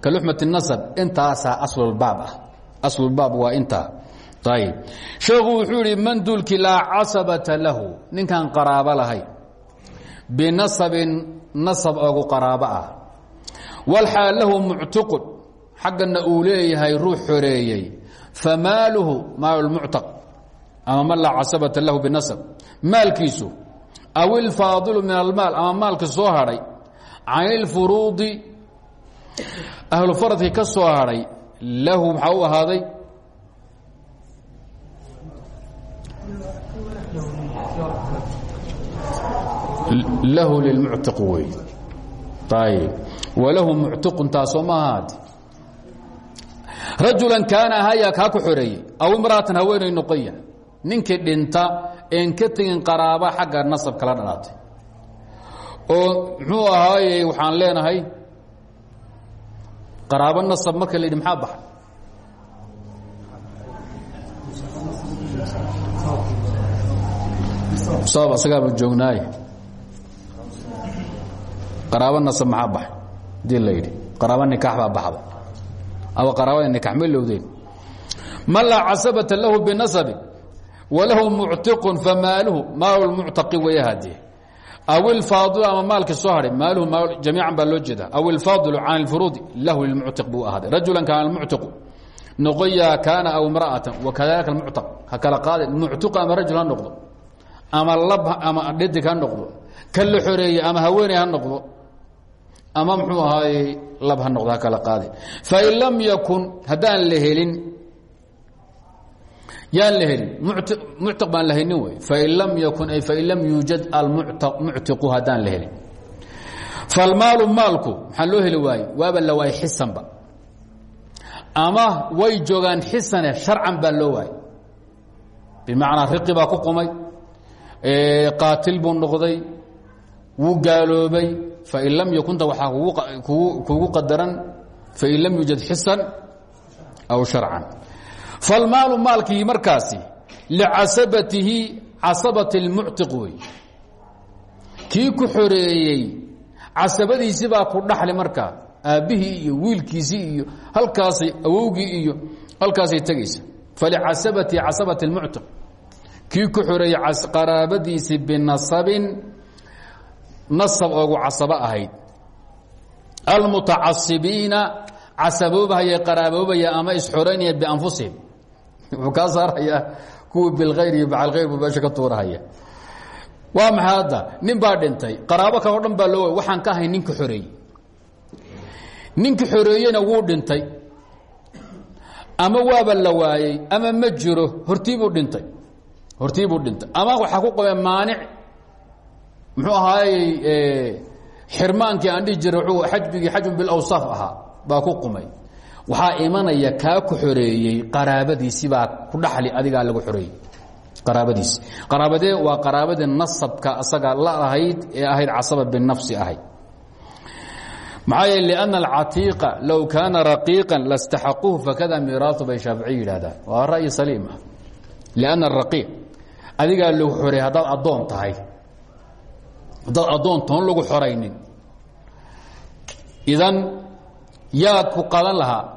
ka luxmat الnasab intaasaa aslulbaab ah aslulbaab waa intaa ayb sheekhu wuxuu yihi man duulkii laa casabata lahu. Ninkaan qaraabo lahay. Binasabin nasab ogu qaraabo ah. Walxaal lahu muctiqun xaggana uu leeyahay ruux xoreeyey. Famaaluhu maal muctaq. Ama man laa casabata lahu binasab. Maalkiisu aw ilfaadilu min almaal ama maalka soo hadhay can ilfuruudi ahlu faradkii ka soo hadhay lahu maxaa u ahaaday? Lahu lilmuctiq wey. Ayb walahu muctiqun taasoo ma ahaati rajulan kaana ahaya kaa ku xoreeyey aw imra'atan haweenay noqoya ninkii dhinta een ka tegin qaraaba xagga nasab kala dhalaatay. Oo muxuu ahaaye waxaan leenahay qaraabo nasab marka la yidhi maxaa baxay sabab asagaaba joognaaye. Qaraabo nasab maxaa baxay haddii la yidhi qaraabo nikaax baa baxda. Ama qaraabada nikax ma lowdeen. Man laa casabata lahu binasabi walahu muctiqun famaaluhu maal muctaqi way hadee aw ilfaadilu ama maalkii soo hadhay maaluhu maal jamiican baa loo jeeda aw ilfaadilu can ilfuruudi lahu lilmuctiq buu ahaaday rajulan kaana almuctiqu noqoyaa kaana aw imra'atan wakadalika almuctaq ha kala qaadeen muctiqu ama rajul ha noqdo ama lab ama dhidig ha noqdo ka la xoreeye ama haweeney ha noqdo ama mxuu ahaaye lab ha noqdo ha kala qaade fain lam yakun haddaan la helin yaan la helin muctiq baan la haynin wey fain lam yakun ay fain lam yuujad almuctiqu haddaan la helin. Falmaalu maalku maxaa loo heli waaye waaba la waayey xisanba. Ama way joogaan xisane sharcan baa loo waayey. Bimacnaa riqi baa ku qumay qaatil buu noqday wuu gaaloobay. Fain lam yakunta waxaa kugu qadaran fain lam yuujad xisan aw sharcan falmaalu maalkii markaasi licasabatihi casabati اlmuctiq wey kii ku xoreeyey casabadiisi baa ku dhaxli markaa aabbihii iyo wiilkiisii iyo halkaasay awowgii iyo halkaasay tegaysa falicasabati casabati اlmuctiq kii ku xoreeyey qaraabadiisi binasabin nasab oogu casabo ahayd. Almutacasibiina casaboobahaya qaraaboobaya ama wuxuu kaa saarayaa kuwii bilkhayr iyo bacalkhayr buu meesha ka tuurahaya. Waa maxay hadda? Nin baa dhintay. Qaraabo kaloo dhan baa loo waxaan ka ahay ninka xoreeyey ninka xoreeyena wuu dhintay. Ama waaba la waayey ama ma jiro hortiibuu dhintay. Hortiibuu dhintay. Ama waxaa ku qabeen maanic. Muxuu ahaayey xirmaankii aan dhihi jiray xajbigii xajun bilawsaaf ahaa. Baa ku qumay waxaa imanaya kaa ku xoreeyey qaraabadiisi baa ku dhaxli adigaa lagu xoreeyey. Qaraabadiisi qaraabadee waa qaraabadii nasabka asaga la ahayd ee ahayd casaba binafsi ahayd. Maxaa yeele lianna alcatiiqa low kaana raqiiqan lastaxaquuhu fakada miiraahu bay shaaficiy yidhahdaan. Waa ra'yi saliim ah. Lianna araqiiq adigaa lagu xoreeyey haddaad addoon tahay. Haddaad addoon toon lagu xoraynin. Idan yaad ku qadan lahaa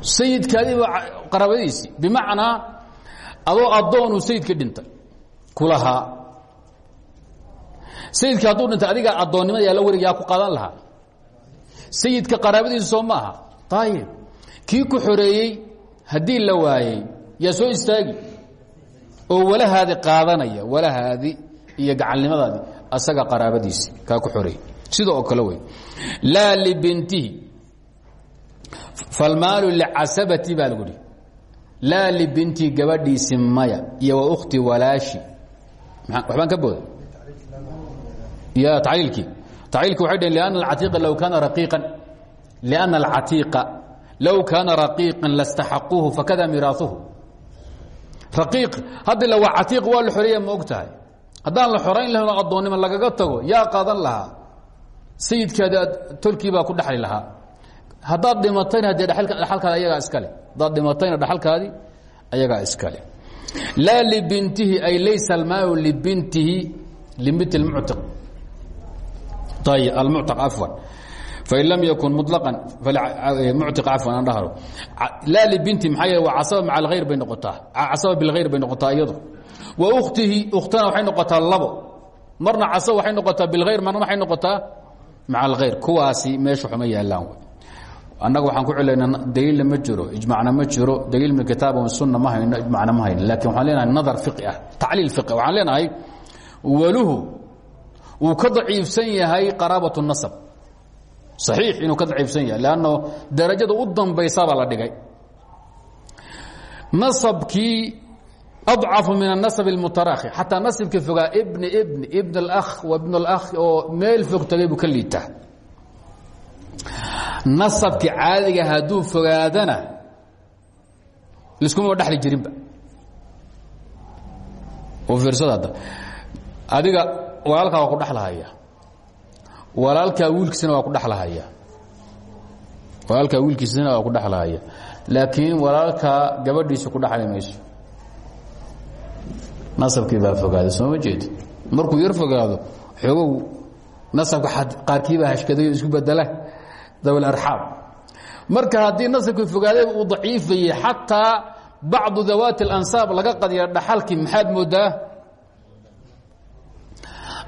sayidkaadiiba qaraabadiisii bimacnaa adoo addoonuu sayidka dhintay. Kulahaa sayidka hadduu dhintay adigaa addoonnimada yaa la warig yaa ku qadan lahaa. Sayidka qaraabadiisa soo ma aha ayib kii ku xoreeyey haddii la waayey yaa soo istaagi. Oo walahaadi qaadanaya walahaadi iyo gacalnimadaadi asaga qaraabadiisi kaa ku xoreeyey. Sida oo kale wey. Laa libintihi falmaalu licasabati baa lagu hi laa libintihi gabadhiisi maya iyo wa ukhti walaashi waxbaan ka booda ya tacliilkii tacliilki waxay dhaheen lianna alcatiiqa low kaana raqiiqan lianna alcatiiqa low kaana raqiiqan lastaxaquuhu fakada miraahuhu raqiiq haddi la waa catiiq waa la xoreeya ma la xorayn lahayn oo lagaga tago yaa qaadan lahaa sayidkaadi tolkii baa ku dhexli lahaa haddaad dhimatayna haddee dhaxalkaadi ayagaa iskale haddaad dhimatayna dhaxalkaadi ayagaa iskale laa libintihi ay laysa almaalu libintihi libinti اlmuctiq ayb almuctaq afwan. Fain lam yakun muطlaqan muctiq cafwan aan dhahro laa libinti maxaa yeele waa casaba maca alhayr bay noqotaa. Casaba bilhayr bay noqotaa iyadu. Wa ukhtihi ukhtana waxay noqotaa labo. Marna casaba waxay noqotaa bilhayr marna waxay noqotaa maca alkhayr kuwaasi meesha xuma yaallaan annaga waxaan ku cilaynaa daliilna ma jiro ijmacna ma jiro daliil min kitaab sunna ma hayno ijmacna ma hayno laakiin waxaan leenahay nadar fiqi ah tacliil fiqi waxaan leenahay waluhu wuu ka daciifsan yahay qaraabat nasab saxiix inuu ka daciifsan yahay leanno darajada u dambaysaabaa la dhigay nasabkii adcafu min anasab اlmutarakhi xataa nasibkii fogaa ibni ibni ibn اlakh wa ibn اlakh oo meel fog tagay buu ka liitaa nasabki caadiga hadduu fogaadana liskuma dhexli jirinba. Oo fiirsada adiga walaalkaa ku dhexlahaya walaalkaa wiilkiisana waa ku dhexlahaya walaalkaa wiilkiisana waa ku dhexlahaya laakiin walaalkaa gabadhiisa ku dhexli mayso. Baa fogaaday soo ma jeed markuu yar fogaado xoogow nasabka qaarkiibaa hashkadayo isku bedela dawi arxaam marka haddii nasabkii fogaaday uu daciifayey xataa bacdu dawaati اlansaab laga qadiya dhaxalkii maxaad moodaa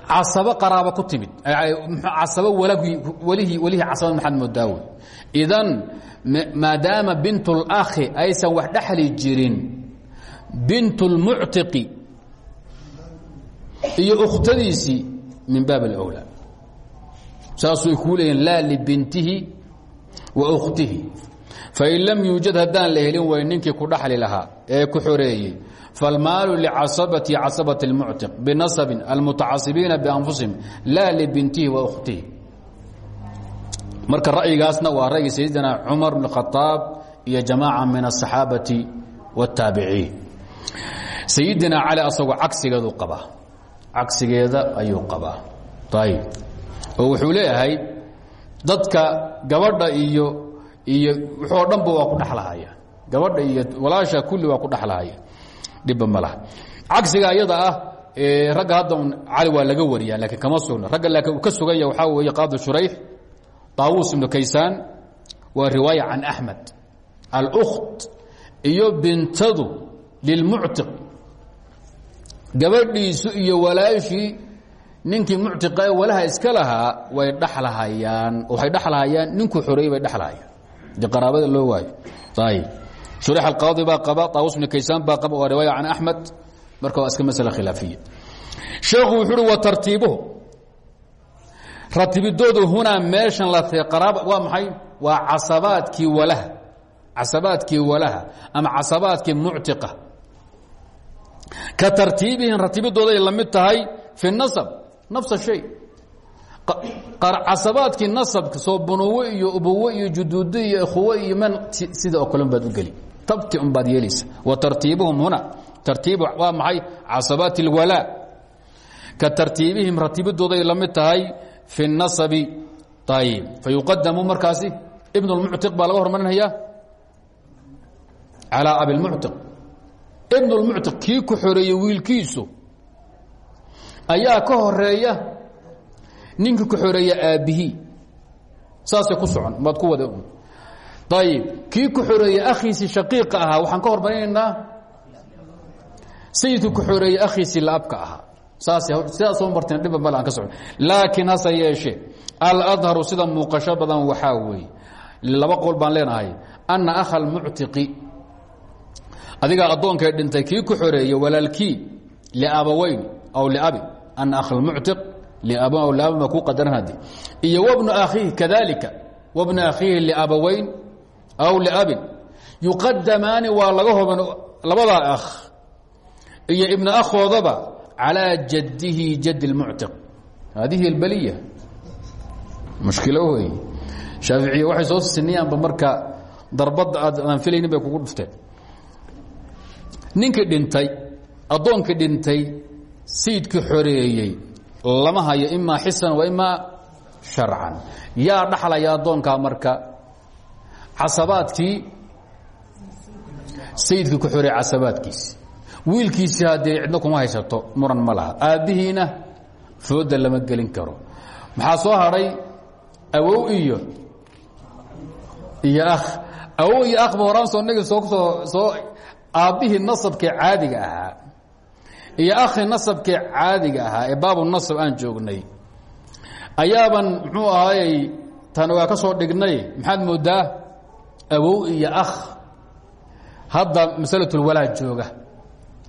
casabo qaraaba ku timid casabo welihii welihii casabad maxaad moodaa wey idan maadaama bint اlakhi aysan wax dhexli jirin bint اlmuctiqi iyo ukhtadiisii min baab اlأwlى saasay kuu leeyihiin laa libintihi wa ukhtihi. Fain lam yuujad haddaan la helin way ninkii ku dhaxli lahaa ee ku xoreeyey. Falmaalu licasabati casabati اlmuctiq binasabin almutacasibiina bianfusihim laa libintihi wa ukhtihi. Marka ra'yigaasna waa ra'yi sayidina cumar bn khaaab iyo jamaaca min asaxaabati wاtaabiciin sayidina cali asagoo cagsigeedu qabaa. Cagsigeeda ayuu qabaa. Ayb oo wuxuu leeyahay dadka gabadha iyo iyo wuxoo dhanba waa ku dhexlahaya gabadha iyo walaasha kulli waa ku dhexlahaya dhibba ma laha. Iyada ah ragga hadda cali waa laga wariya laakiin kama sugna. Ragga laakiin uu ka suganya waxaa weeye qaadi shurayx طaawuus ibnu kaysaan waa riwaaya can axmed alأkht iyo bintadu lilmuctiq gabadhiisu iyo walaashii ninkii muctiqa ee walaha iska lahaa way dhalahayaan waxay dhexlahayaan ninkuu xoreeyey bay dhexlahayaan de qaraabada loo waayo. Ayib shurix alqaadi baa qaba taawus bni kaysaan baa qaba waa riwaaya can axmed. Marka waa iska masale khilaafiya. Sheekhu wuxuu uhi wa tartiibuhu. Ratibidoodu hunaa meeshan la qaraab waa maxay? Waa casabaadkii walaha. Casabaadkii walaha ama casabaadkii muctiqa. Ka tartiibihim ratibidooday la mid tahay fi nasab nafs shay casabaadkii nasabka soo bunuwe iyo ubuwe iyo juduudo iyo ikhuwe iyo man sida oo kale baad u geli tabti un baad yeelaysa wa tartiibuhum huna tartiib waa maxay casabaati اlwalaa ka tartiibihim ratibidooday la mid tahay fi الnasabi ayib fayuqadamu markaasi ibn اlmuctiq baa laga hormarinaya calىa abi اlmuctiq ibn اlmuctiq kii ku xoreeyey wiilkiisu ayaa ka horreeya ninkii ku xoreeya aabbihii saasay ku socon maad ku wada ayib kii ku xoreeyey akhiisii shaqiiqa ahaa waxaan ka hormarinaynaa sayidkii ku xoreeyey akhiisii laabka ahaa. Saas sidaas soo marteen dhibba male aan ka socon. Laakiin hase yeeshee aladharu sida muuqasho badan waxaa weeye. Laba qowl baan leenahay. Anna akha almuctiqi adigaa addoonkay dhintay kii ku xoreeyey walaalkii liabaweyn aw liabin an akha muctiq laba ku qadarad iyo wbnu akhiihi kadalika wbnu akhiihi liabawayn aw liabin yuqadamaani waa laga hoban labadaa akh iyo ibna akhoodaba calىa jadihi jad اmuctiq hadihi baliya mushkilo wey shaaficiya waxay soo siniyaanba marka darbadda aan filaynin bay kugu dhufteen ninkii dhintay addoonkii dhintay sayidkii xoreeyey lama hayo imaa xisan wa imaa sharcan. Yaa dhaxlaya addoonkaa marka casabaadkii sayidkii ku xoreeyey casabaadkiisi wiilkiisii haddee cidno kuma haysato muran ma laha. Aabbihiina lama gelin karo. Maxaa soo hadhay awow iyo iyo akh. Awow iyo akhba horaan soo soo soo aabbihii nasabkee caadiga ahaa iyo akhi nasabkii caadiga ahaa ee baabu nasab aan joognay. Ayaaban muxuu ahaayey tan waa ka dhignay maxaad moodaa? Awow iyo akh. Hadda masalatulwalaa jooga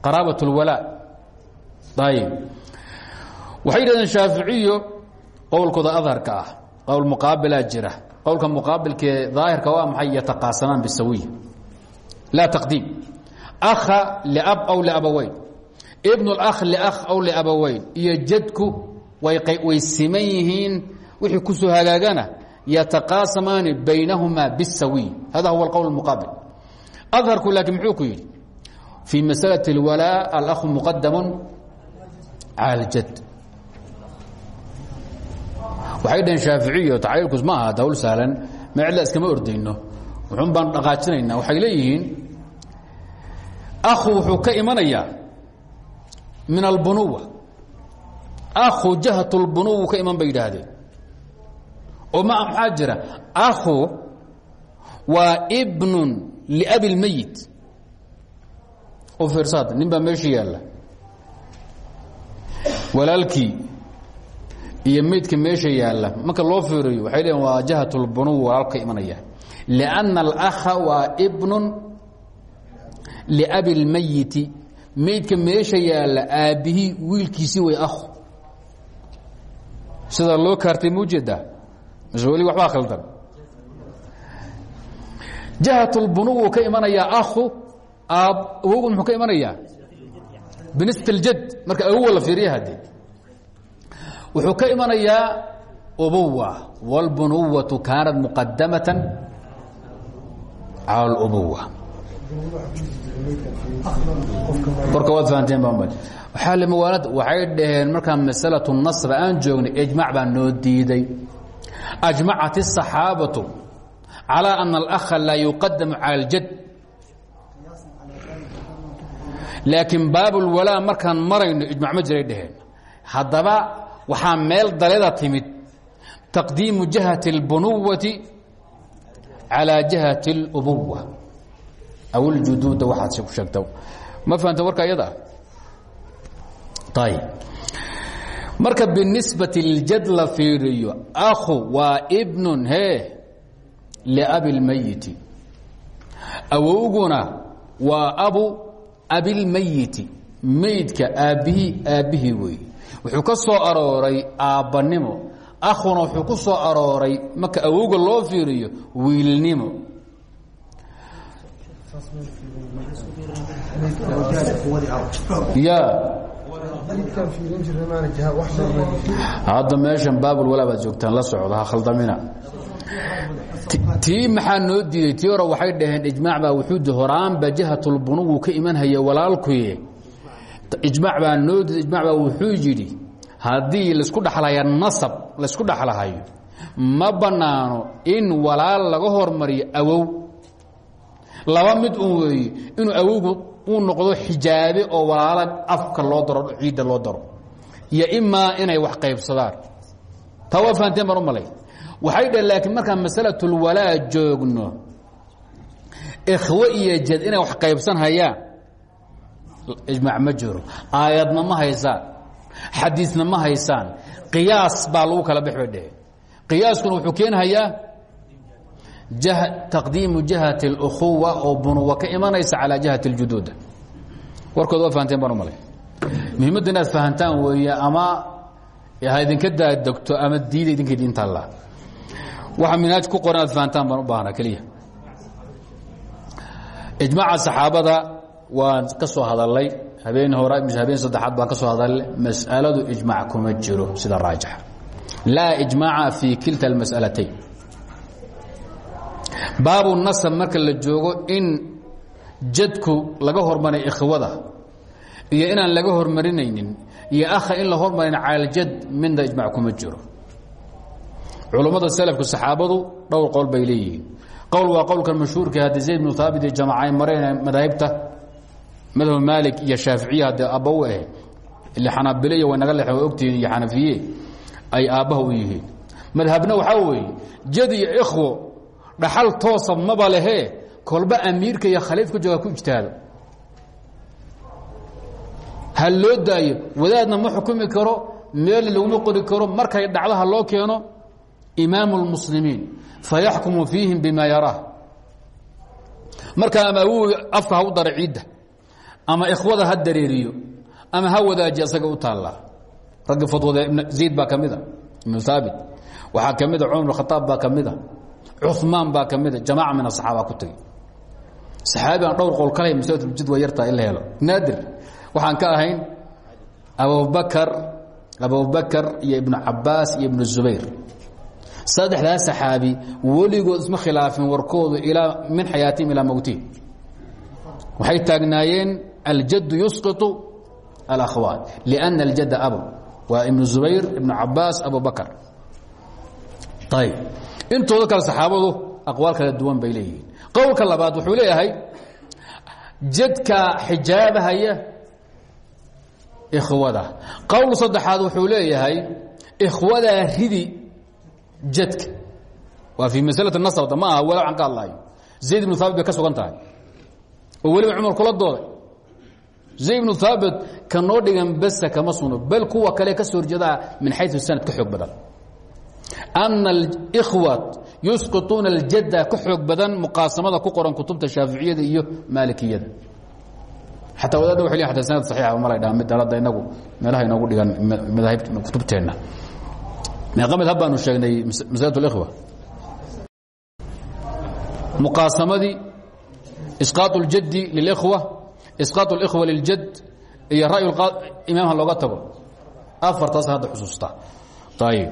qaraabatulwalaa ayb waxay yidhahdeen shaaficiyo qowlkooda aharka ah qowl muqaabilaa jira. Qowlka muqaabilkee daahirka waa ah maxay yataqaasamaan bisawiy laa taqdiim. Akha liab aw liabaweyn ibn اlakh lakh aw labaweyn iyo jadku way siman yihiin wixii kusoo hagaagana yataqaasamaani baynahumaa bisawiy hada huwa اqowl اmuqaabil adharku laakiin muxuu ku yidhi fii masalaة اlwalaa alakhu muqadamu cala اljad waxay dhaheen shaaficiyo tacaylkus ma aha dawl sahlan mecla iskama ordayno wuxuun baan dhaqaajinaynaa waxay leeyihiin akhu wuxuu ka imanayaa min albunuwa akhu jahat اlbunuwa ka iman bay yidhaahdeen oo ma maxaa jira akhu waa bnu liabi اlmeyit u fiirsaad nin baa meesha yaalla walaalkii iyo meydka meesha yaalla marka loo fiiriyo waxay leeyiin waa jahat اlbunuwa walaalka imanaya لأnna اlأkha waa bnu liabi اlmeyiti meydka meesha yaalla aabbihii wiilkiisii way akhu sida loo kaartay muujeedaa mase weli waxbaa khaldan jahat اlbunuwu ka imanayaa akhu aab awowgu muxuu ka imanayaa binisbat اljad marka awowa la fiiriya hadde wuxuu ka imanayaa ubuwa wاlbunuwaةu kaanat muqadamaة calى اlubuwa warka waad fahanteen baa waxaa le mawaalad waxay dhaheen markaan masalaةu nasba aan joognay ijmac baa noo diiday ajmacat الصaxaabaةu calى أna اlأkha laa yuqadamu calى اljad laakiin baab اlwalaa markaan marayno ijmac ma jiray dhaheen haddaba waxaa meel daleda timid taqdiimu jahaة اlbunuwati calى jahaة اlubuwa aw ljuduuda waxaad sheegta ma fahamta warka iyada ayb marka binisbati اljad la fiiriyo akhu waa bnu he liabi اlmayiti awowguna waa abu abilmayiti meydka aabbihii aabbihii wey wuxuu ka soo arooray aabbanimo akhuna wuxuu ku soo arooray marka awowga loo fiiriyo wiilnimo hadda meeshan baabulwalaa baad joogtaan la socdo ha khaldamina. Tii maxaa noo diiday? Tii hore waxay dhaheen ijmaac baa wuxuu horaanba jahatulbunuwu ka iman haya walaalkuye ijmaac baa noo diiday ijmac baa wuxuu yidhi haddii la isku dhexlaya nasab laysku dhexlahayo ma bannaano in walaal laga hormariyo awow laba mid un weeye inuu awowgu uu noqdo xijaabe oo walaala afka loo daro ciidda loo daro. Iyo imaa inay wax qaybsadaan. Taa waa fahanteen baan u malay. Waxay dhaheen laakiin joogno ikhwo iyo inay wax qaybsan hayaan ijmaac ma jiro. Ma haysaan. Xadiisna ma haysaan. Qiyaas baa lagu kala bix bay wuxuu keenhayaa taqdiimu jihati اlukhuwa oo bunuwa ka imanaysa calaa jihati اljuduuda warkood waa fahanteen baan u malay. Muhimadda inaad fahantaan weeye ama ha idinka daadegto ama diida idinka diinta allah waxa minhaaj ku qoran aad fahantaan baan u baahnaa keliya ijmaaca saxaabada waan ka soo hadalay habeen hore mise habeen saddexaad baan ka soo hadalay mas'aladu ijmaac kuma jiro sida raajixa laa ijmaaca fii kilta almas'alatayn baabu nasab marka la joogo in jadku laga hormaray ikhwada iyo inaan laga hormarinaynin iyo akha in la hormarin caaljad midna ijmac kuma jiro. Culummada selafku saxaabadu dhowr qowl bay leeyihiin. Qowl waa qowlkan mashhuurka haddi zayd bnu haabit iyo jamacay mareen madhab maalik iyo shaaficiya haddee aabba u ahe ile naga leexeen waa ogtihiin iyo ay aabbaha yihiin. Madhabna waxaa weeye jad iyo dhaxal toosa maba lehee kolba amiirka iyo khaliifka jooga ku ijtihaado ha loo daayo wadaadna ma xukumi karo meel laguma qori karo markay dhacdo ha loo keeno imaamu اlmuslimiin fayaxkumu fiihim bima yaraah. Marka ama awowi afka ha u dara ciidda ama ikhwada ha dareeriyo ama ha wadaaji asaga u taallaa raggi fadwada zayd baa ka mida ibnu haabit waxaa ka mida cumar bn baa ka cumaan baa ka mida jamaaca min asaxaaba ku tegey. Saxaabigan dhowr qowl kale masalatjid waa yartaa in helo. Naadir waxaan ka ahayn abubakar abubakar iyo ibnu cabaas iyo ibnu zubayr. Saddexdaa saxaabi weligood isma khilaafin warkoodu ilaa min xayaatihim ilaa mowtihim waxay taagnaayeen aljaddu yusqiطu alahwaat liأna aljadda abo waa ibnu zubayr ibnu cabaas abu bakar ayb intooda kale saxaabadu aqwaal kala duwan bay leeyihiin. Qowlka labaad wuxuu leeyahay jadka xijaabahaya ikhwada. Qowl saddexaad wuxuu leeyahay ikhwadaa ridi jadka. Waa fii maslati nasabda ma aha ka hadlaayo. Zayd ibnu haabit bay ka sugan tahay. Oo weliba cumar kula dooday zayd ibnu haabit ka noo dhigan besa kama sugno bal kuwa kale ka soo horjeedaa min xayu sanad ka xoog badan ana اkhwat yusqiطuuna اljadda ka xoog badan muqaasamada ku qoran kutubta shaaficiyada iyo maalikiyada xataa wadaadda wa ata sanad saxiixa malay dhaha mid hadda inagu meelaha inoogu dhigan madaahib kutubteenna meeqa madhab baanu sheegnay masalatu اlkhwa muqaasamadii isqaaط اljaddi lilkhwa isqaaط اlkhwa liljad iyo ra'yu imaamha looga tago afartaas hadda xusuustaa ayib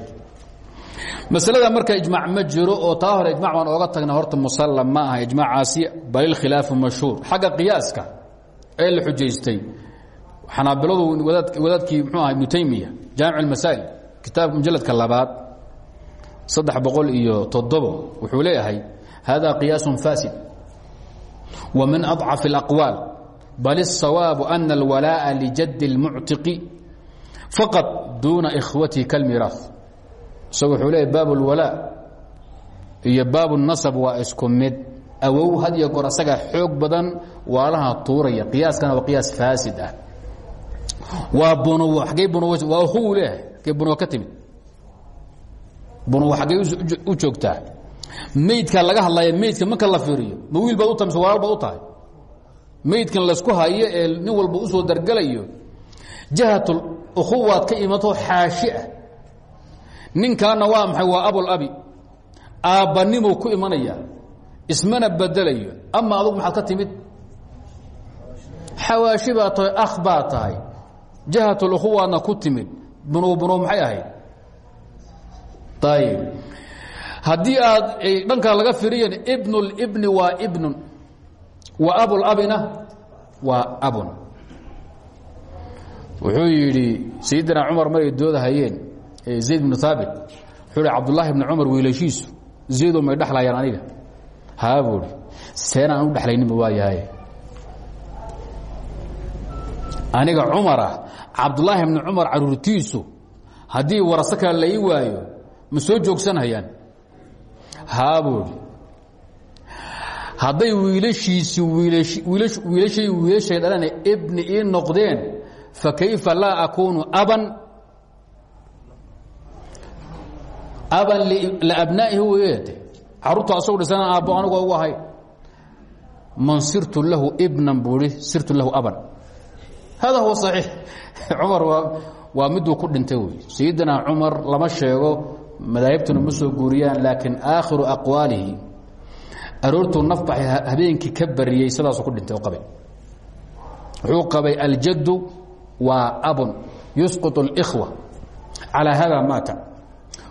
masalada marka ijmaac ma jiro oo taa hore ijmac baan ooga tagna horta musallam ma aha ijmaacaasi bal ilkhilaafu mashhuur xagga qiyaaska ee la xujaystay xanaabiladu wadaadkii mxuu aha ibnu taymiya jaamic اlmasaa'il kitaabka mujaladka labaad saddex boqol iyo toddobo wuxuu leeyahay hada qiyaasu fasid wa min aضcaf اlaqwaal bal الsawaabu ana اlwalaaءa lijadi اlmuctiqi faqad duuna ikhwatihi kalmiraaث isagu wuxuu leeyahy baab اlwalaa iyo baab الnasab waa isku mid awow had iyo goor asagaa xoog badan waalaha tuuraya qiyaaskana waa qiyaas faasid ah waa bunuw agey bunuw waa hu leeyahay agey bunuw ka timid bunuw xaggey u joogtaa meydka laga hadlaya meydka marka la fiiriyo ma wiil baad u tahay mise walaal baad u tahay meydkan laysku hayo ee nin walba usoo dargelayo jahatul ukhuwaad ka imato xaashi ah ninkaana waa maxay? Waa abulabi aabbanimuu ku imanaya ismana bedelayo. Ama adugu maxaad ka timid? Xawaashi baa tahay akh baa tahay. Jahatulukhuwaadna ku timid. Bunuw bunuw maxay ahayd? Ayib haddii aad dhankaa laga firiyan ibnulibni waa ibnun. Wa abulabina waa abun. Wuxuu yidhi sayidina cumar maray doodahayeen zayd bnu haabit wuxuu hi cabdullaahi bni cumar wiilashiisu zaydoo may dhexlayaan aniga. Haa buuhi seen aan u dhexlayninba waa yahay aniga cumarah cabdullaahi bni cumar caruurtiisu haddii waraso kale la ii waayo ma soo joogsanhayaan haa buuhi hadday wiilashiisi wiilashay wiilashay dhalana ibni ii noqdeen fakayfa laa akuunu aban aban liabnaa'ihi weyate carruurta asagu dhisana aabbo anigu ugu ahayn man sirtu lahu ibnan buu sirtu lahu aban. Hada huwa saxiix. Cumar waa waa miduu ku dhintay wey sayidina cumar lama sheego madaahibtuna ma soo guuriyaan laakiin aakhiru aqwaalihi aroortuu nafbaxay habeenkii ka bariyey ku dhintay oo qabay. Wuxuu qabay aljaddu waa abun yusqit اlkhwa calaa hada maata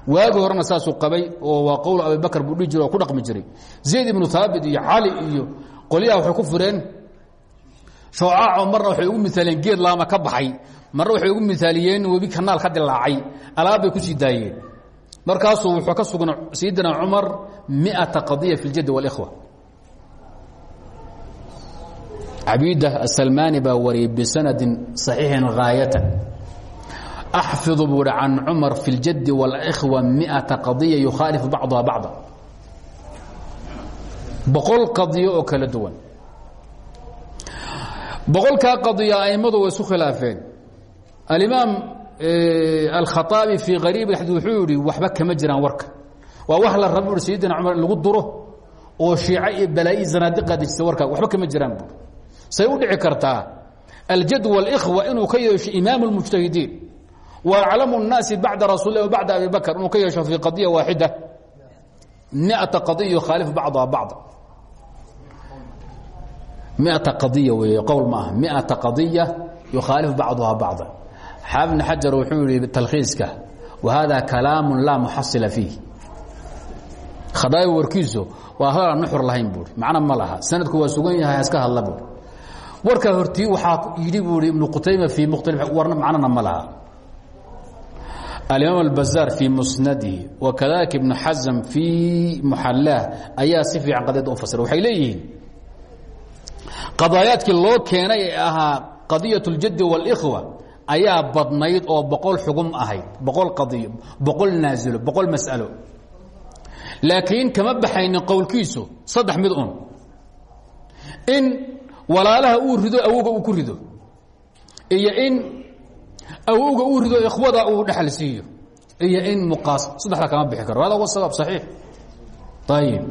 waagi horena saasuu abay oo waa qowl abibakr buu dhihi oo ku dhaqmi jiray. Zayd ibnu haabit iyo cali iyo qolyaha waxay ku fureen. Shoocaacoo marna waxay ugu miaaliyeen geed laama ka baxay. Marna waxay ugu miaaliyeen webi kanaal ka dilaacay alaab bay ku sii daayeen. Markaasuu wuxuu ka sugnaa sayidina cumar miata qadiya fi ljaddi wاlkhwa cabiidah asalmaani baa wariyey bisanadin صaxiixin haayatan axfidu buu hi can cumar fi اljadi wاlkhwa miata qadiya yukhaalifu bacduha bacda boqol qadiyo oo kala duwan boqolkaa qadiya a'immadu way isu khilaafeen alimaam alkhaaabi fii qariib xadii wuxuu yihi waxba kama jiraan warka waa wax la rabo ui sayidina cumar in lagu duro oo shiico iyo balaayi zanaadiqa dejisa warkaa waxba kama jiraan bu say u dhici kartaa aljad wاlkhwa inuu ka yeesho imaam اlmujtahidiin aclamu الnaasi bacda rasuul lah bacda abi bakr inuu ka yeesho fii qadiya waaxida miata qadiya yukhaalifu bacduha bacda miata qadiya weeye qowl ma aha miata qadiya yukhaalifu bacduha bacda xaafid bn xajar wuxuu yihi talkhiiska wa hada kalaamu laa muxasila fiih khadaabi warkiisu waa hadal aan nuxur lahayn buui macna ma laha sanadku waa sugan yahay iska hadla buui warkaa hortii waxaa yidhi buu i ibnu qutayma fii mukhtalif warna macnana ma laha alimaam albazaar fii musnadihi wakadalika ibnu xasm fii muxallaah ayaa si fiican qadiyadda u fasira waxay leeyihiin qadaayaadkii loo keenay ee ahaa qadiyat اljaddi wاlkhwa ayaa badnayd oo boqol xugum ahayd boqol qadiyo boqol naasilo boqol mas'alo laakiin kama baxaynin qowlkiisu saddex mid un in walaalaha uu rido awowga uu ku rido iyo in awowga uu rido ikhwada uu dhexal iyo in muqaas saddexda kama bixi karo. Hada huwa sabab saxiix. Ayib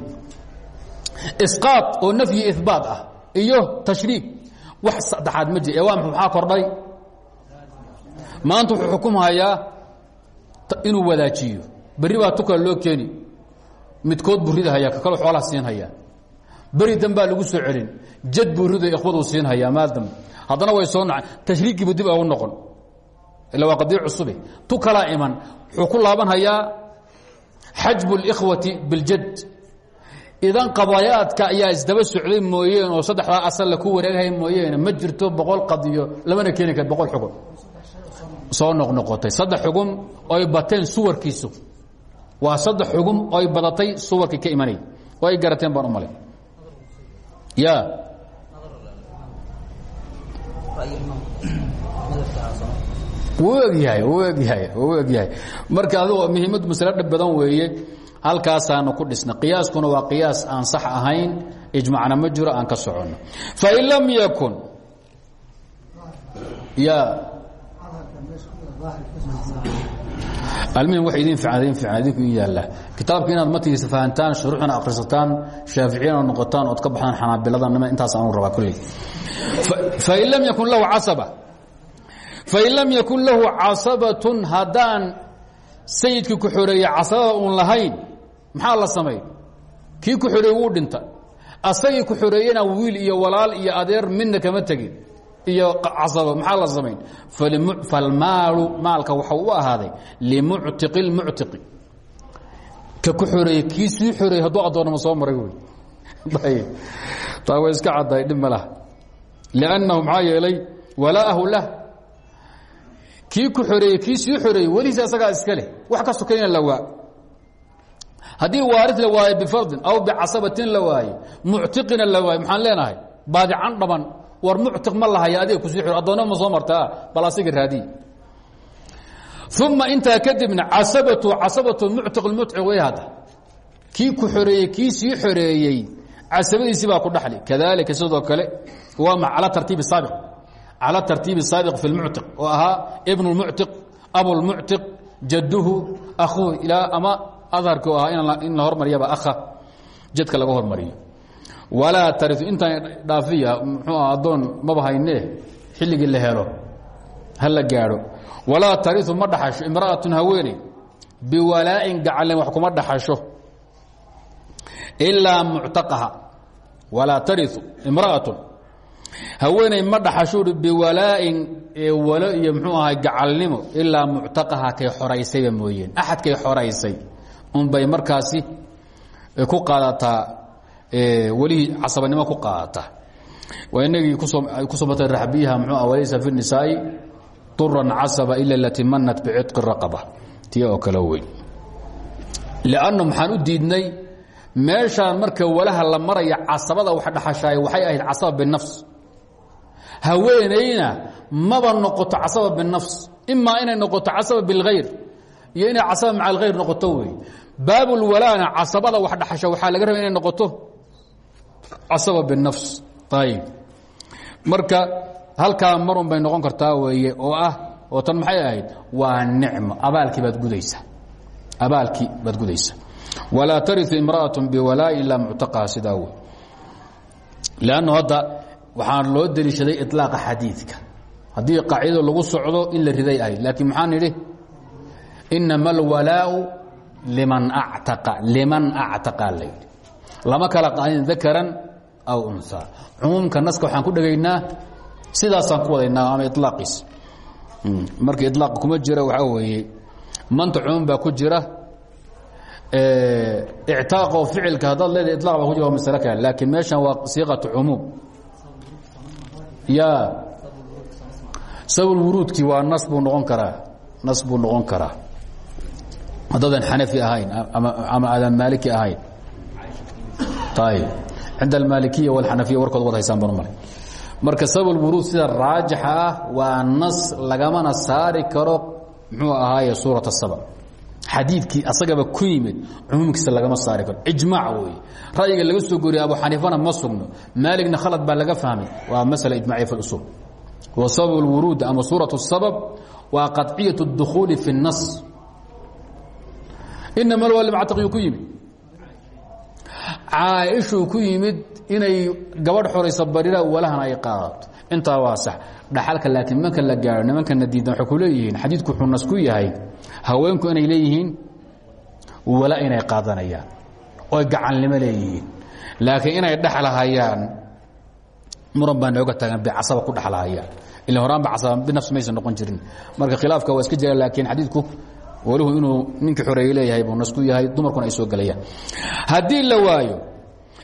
isqaad oo nafyi ihbaat ah iyo tashriik. Wax saddexaad ma jir ee waa maxaa maanta wuxuu xukumhayaa inuu wadaajiyo. Berri baa tukala loo keeni. Midkood buu ridahaya ka kalo xoolaha siinhayaa beri dambaa lagu soo celin. Jad buu rido ikhwaduu siinhayaa maaldam haddana way soo naceen tashriikiibu dib ogu noqon ila waa qadiyo cusube tu kalaa iman wuxuu ku laabanhayaa xajbu اlkhwati biاljad idan qabaayaadka ayaa isdaba socday mooyeen oo saddexdaa asal la ku wareeghay mooyeene ma jirto boqol qadiyo lamana keeni kar boqol xugum soo noqnoqotay saddex xugum oy bateen suwarkiisu waa saddex xugum oy badatay suwarkii ka imanay oo garateen baan u malay ya egyahay marka adigo muhiimadu masale dhib badan weeye halkaasaanu ku dhisna qiyaaskuna waa qiyaas aan sax ahayn. Ijmacna ma jiro aan ka soconno. Fain lam yakun ya. Almihim wax idin fiican idinku in yaalla. Kitaabka inaad matigiisa fahantaan shuruuxna akhrisataan shaaficiyana noqotaan ood ka baxdaan xanaabiladanima intaas aanu rabaa kulley fain lam yakun lahu casaba fain lam yakun lahu casabatun haddaan sayidkii ku xoreeye casabada uun lahayn maxaa la samay kii ku xoreeye wuu dhinta. Asagii ku xoreeyena wiil iyo walaal iyo adeer midna kama tegin. Iyo casabo maxaa la samayn falmaalu maalka waxa u ahaaday limuctiqi اlmuctiqi ka ku xoreeye kii sii xoreeyey hadduu addoonnama soo maray wey. Ayb taa way iska caddahay dhib ma laha. Liannahu maxaa yeelay walaahu lah kii ku xoreeyey kii sii xoreeyey welihiisa asagaa iska leh. Wax ka sokayna la waa haddii waari la waayo bifardin aw bicasabatin la waaye muctiqina la waayo maxaan leenahay? Baadican dhaban war muctiq ma lahaya adiga ku sii xor addoonna ma soo martaa bal asiga raadiy uma intaa kadibna casabatu casabatu muctiq lmuctiq way hadda kii ku xoreeyey kii sii xoreeyey casabadiisii baa ku dhaxli. Kadalika sidoo kale waa ma cala tartiibi saabiq calى tartiibi saabiq fi اlmuctiq oo ahaa ibn اlmuctiq abulmuctiq jadduhu akuuh ilaa ama adharki oo ahaa in la hormariyaba akha jadka laga hormariyo walaa tariu intaan dhaafiya muxuu ah addoon maba haynee xilligii la helo ha la gaadho walaa tariu ma dhaxasho imra'atun haweeney biwalaa'in gacalen wax kuma dhaxasho ilaa muctaqaha walaa tariu imra'atun haweeney ma dhaxashuui biwalaa'in walo iyo mxuu ahay gacalnimo ilaa muctaqaha kay xoraysayba mooyeen. Axadkay xoraysay. Unbay markaasi ku qaadataa welihii casabanimo ku qaadata. Waa inagii ku soo batay raxbiyaha mxuu ah walaysa fi nisaa'i duran casaba ila alatii manat bicitqi raqaba. Tii oo kale weyn lannu maxaan u diidnay meeshaan marka walaha la maraya casabada wax dhaxashaay waxay ahayd casaba binafs haweenayna maba noqoto casaba binafs imaa inay noqoto casaba biاlhayr iyo inay casaba maca alkhayr noqoto wey baabulwalaana casabada wax dhaxasha waxaa laga raba inay noqoto casaba binafs. Ayib marka halkaa marun bay noqon kartaa weeye oo ah oo tan maxay ahayd? Waa nicmo abaalkii baad gudaysa abaalkii baad gudaysa walaa tariu imra'aة biwalaa ilaa muctaqaha sidaa wey hadda waxaa loo deliishaday iطlaaqa xadiidka. Haddii qaacidada lagu socdo in la riday ahayd laakiin maxaa nidhi inama alwalaau liman actaqa liman actaqa la lama kala qaadin dakaran aw unhaa cumuumka naska waxaan ku dhegaynaa sidaasaan ku wadaynaa ama ilaaqiis marka ilaaq kuma jira waxaa weeye manta cumuum baa ku jira ictaaqoo ficilka haddaad leeda ilaq baa ku jira waa masale kale laakiin meeshan waa siiqatu cumuum ya. Sabulwuruudkii waa nas noqon karaa. Nas noqon karaa. Haddaadan xanafi ahayn ama aadaan maaliki ahayn. Ayb cinda almaalikiya walxanafiya warkood waad haysaan baan u malay marka sabulwuruud sida raajixa ah, waa nas lagamana saari karo muxuu ahaaye suurat الsabc xadiidkii asagaba ku yimid cumuumkiisa lagama saari karo ijmaac wey ra'yiga laga soo goriye abu xaniifana ma sugno maaligna khalad baa laga fahmay waa masala ijmaciya fi اusul wa sabab اlwuruud ama suuraة الsabب waa qaطciyaة الdukhuuli fi الnas inama alwalmactaqyu ku yimid caaishuu ku yimid inay gabadh xoraysa barira walahana ay qaadato intaa waa sax dhaxalka laakiin nimanka la gaaro nimankana diidan waxay ku leeyihiin xadiidku wuxuu nas ku yahay haweenku inay leeyihiin wala inay qaadanayaan oy gacannimo leeyihiin. Laakiin inay dhexlahayaan muran baa nooga taagan bay casaba ku dhexlahayaan ila horaanba casaba binafsi maysan noqon jirin. Marka khilaafka waa iska jira laakiin xadiidku waluhu inuu ninkii xoreeye leeyahay buu nas ku yahay dumarkuna ay soo gelayaan haddii la waayo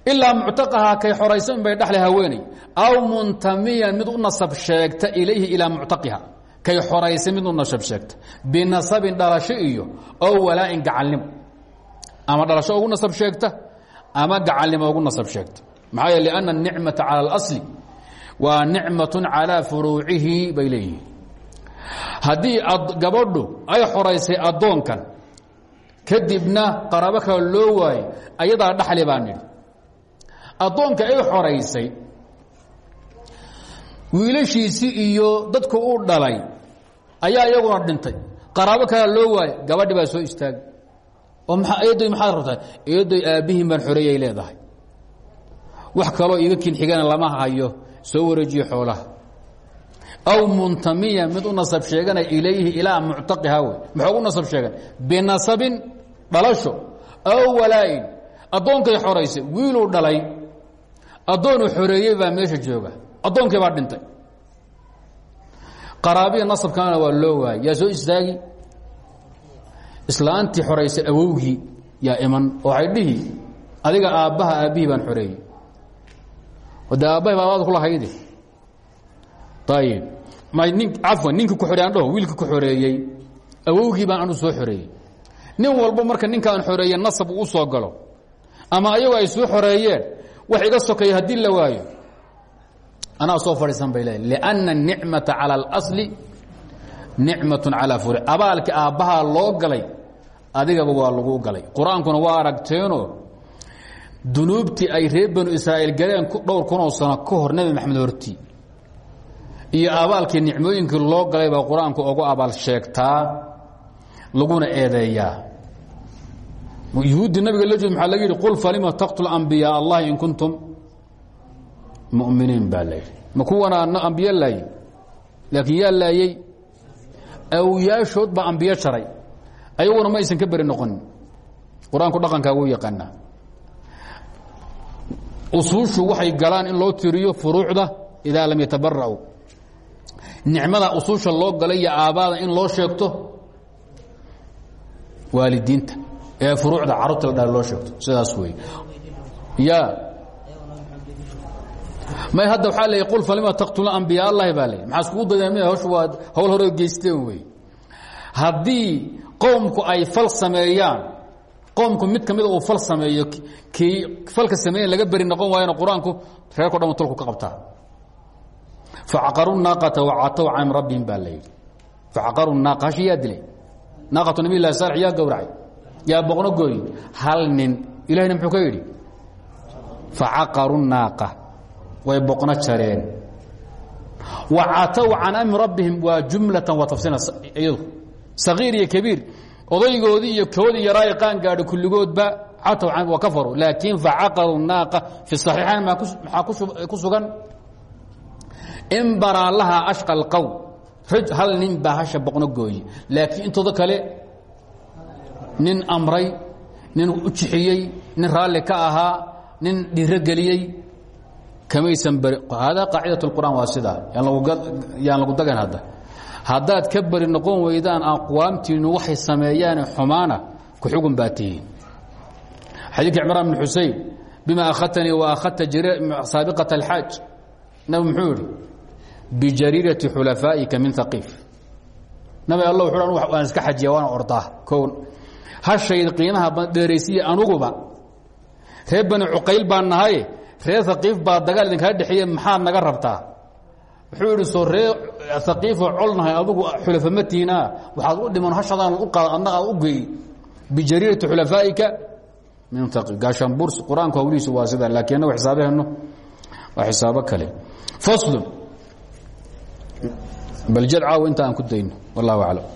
ilaa muctaqaha kay xoraysan bay dhexle haweeney aw muntamiyan mid u nasab sheegta ilayhi ilaa muctaqiha kay xoraysay mid u nashab sheegta binasabin dhalasho iyo oo walaa-in gacalnimo ama dhalasho ugu nasab sheegta ama gacalnimo ugu nasab sheegta. Maxaa yeele ana anicmata cala alasli waa nicmatun calaa furuucihi bay leeyihiin. Haddii gabadhu ay xoraysay addoonkan kadibna qarabo kale loo waayo ayadaa dhaxli baa nidhi. Ay xoraysay wiilashiisii iyo dadku u dhalay ayaa iyaguna dhintay. Qaraabo kale loo waayo gabadhi baa soo istaagay. Oo eedoy maxaad rabtaa? Eedoy aabbihiin baan xoreeyay leedahay. Wax kaloo iga kin lama hayo soo wareejiyo xoolaha. Aw muntamiya mid u nasab sheeganay ilayhi ilaa muctaqiha wey muxuu nasab sheegan binasabin dhalasho aw walaa'in. Addoonkay xoraysay wiiluu dhalay. Addoonuu xoreeyey baa meesha jooga addoonkii baa dhintay. Qaraabiya nasabkaana waa loo waayay. Yaa soo istaagi? Islaantii xoraysay awowgii yaa iman oo waxay dhihi adiga aabbaha aabbihii baan xoreeyey de aabbahi baa abaad kulahaydi ayib nin cafwan ninkii ku xoreey andhaho wiilkii ku xoreeyey awowgii baan anu soo xoreeyey nin walbo marka ninkaan xoreeye nasab uu soo galo. Ama ayagu ay soo xoreeyeen wax iga sokeeya haddii la waayo anaa soo fadhiisan bay leeyiin lianna anicmata cala alasli nicmatun calaa furi abaalkii aabbahaa loo galay adigaba waa lagu galay qur'aankuna waa aragteenoo dunuubtii ay reer banu israa'iil galeen dhowr kunoo sano ka hor nebi maxamed hortii iyo abaalkii nicmooyinkii loo galay baa qur'aanku ugu abaal sheegtaa laguna eedeeyaa yuhuuddii nabiga la maxaa laga yidhi qul falima taqtul ambiyaa allahi in kuntum mu'miniin baa la yidhi. Ma kuwana ambiye laayey laakiin yaa laayey awyaashood baa ambiyo jaray ayaguna ma aysan ka beri noqonin qur'aanku dhaqankaa wuu yaqaanaa. Usuushu waxay galaan in loo tiriyo furuucda idaa lam yatabara'u nicmada usuusha loo galay iyo aabbaada in loo sheegto waalidiinta ee furuucda carruurta la dhaa loo sheegto. Sidaas wey ya may hadda waxaa leey qul falima taqtula ambiyaa allahi? baa leey maxaa iskugu dadeen hawshu waa hawl hore geysteen wey. Haddii qowmku ay fal sameeyaan qowmku mid ka mida uu fal sameeyo kii falka sameeyan laga beri noqon waayana qur'aanku reerko dhan tolku ka qabtaa. Facaqaru naaqata wacatow can rabbihim baa la yidhi. Facaqaru naaqa hashi yaa dilay? Naaqatu nabiy lahi saalex yaa gowracay? Yaa boqno gooyi hal nin. Ilahina muxuu ka yidhi? Facaqaru naaqa way boqno jareen. Wa catow can amri rabbihim waa jumlatan wa tafsiila iyadu. Sagiir iyo kabiir. Odaygoodii iyo koodii yaraa qaan gaadho kulligoodba catow wa kafaru. Laakiin facaqaru naaqa fi saxiixayn maxaa ku sugan. In baraa laha ashqa kale nin amray nin u jixiyey nin raalli ka ahaa nin dhiirogeliyey kamaysan beri haadaa qaacidat اlqur'aan waa sidaa yaan lagu dagan hadda haddaad ka beri noqon weydaan aqwaamtiinu waxay sameeyaane xumaana ku xugun baa tihiin xadiidka cimraan bn xusein bima akhadtanii wa akhadta saabiqaة اlxaaj nabi muxuu yidhi bijariirati xulafaa'ika min haqiif nabi alla wuxu waan iska xajiya waana ordaa kown hashayd qiimaha dheeraysiya anuguba reer bani cuqayl baan nahaye reer haqiif baa dagaal idinkaa dhexeeye maxaad naga rabtaa? Wuxuu yidhi soo ree haqiifoo colnahay adugu xulafa matiina waxaad u dhiman hashadaan u qaad adna aad u geey. Bijariirati xulafaa'ika min haqiif gaashaanbuurs qur'aanku hawlihiisu waa sida laakiin annagu xisaabaheenno waa xisaabo kale. Faslun bal jad caaw inta aan ku dayno. Wallahu aclam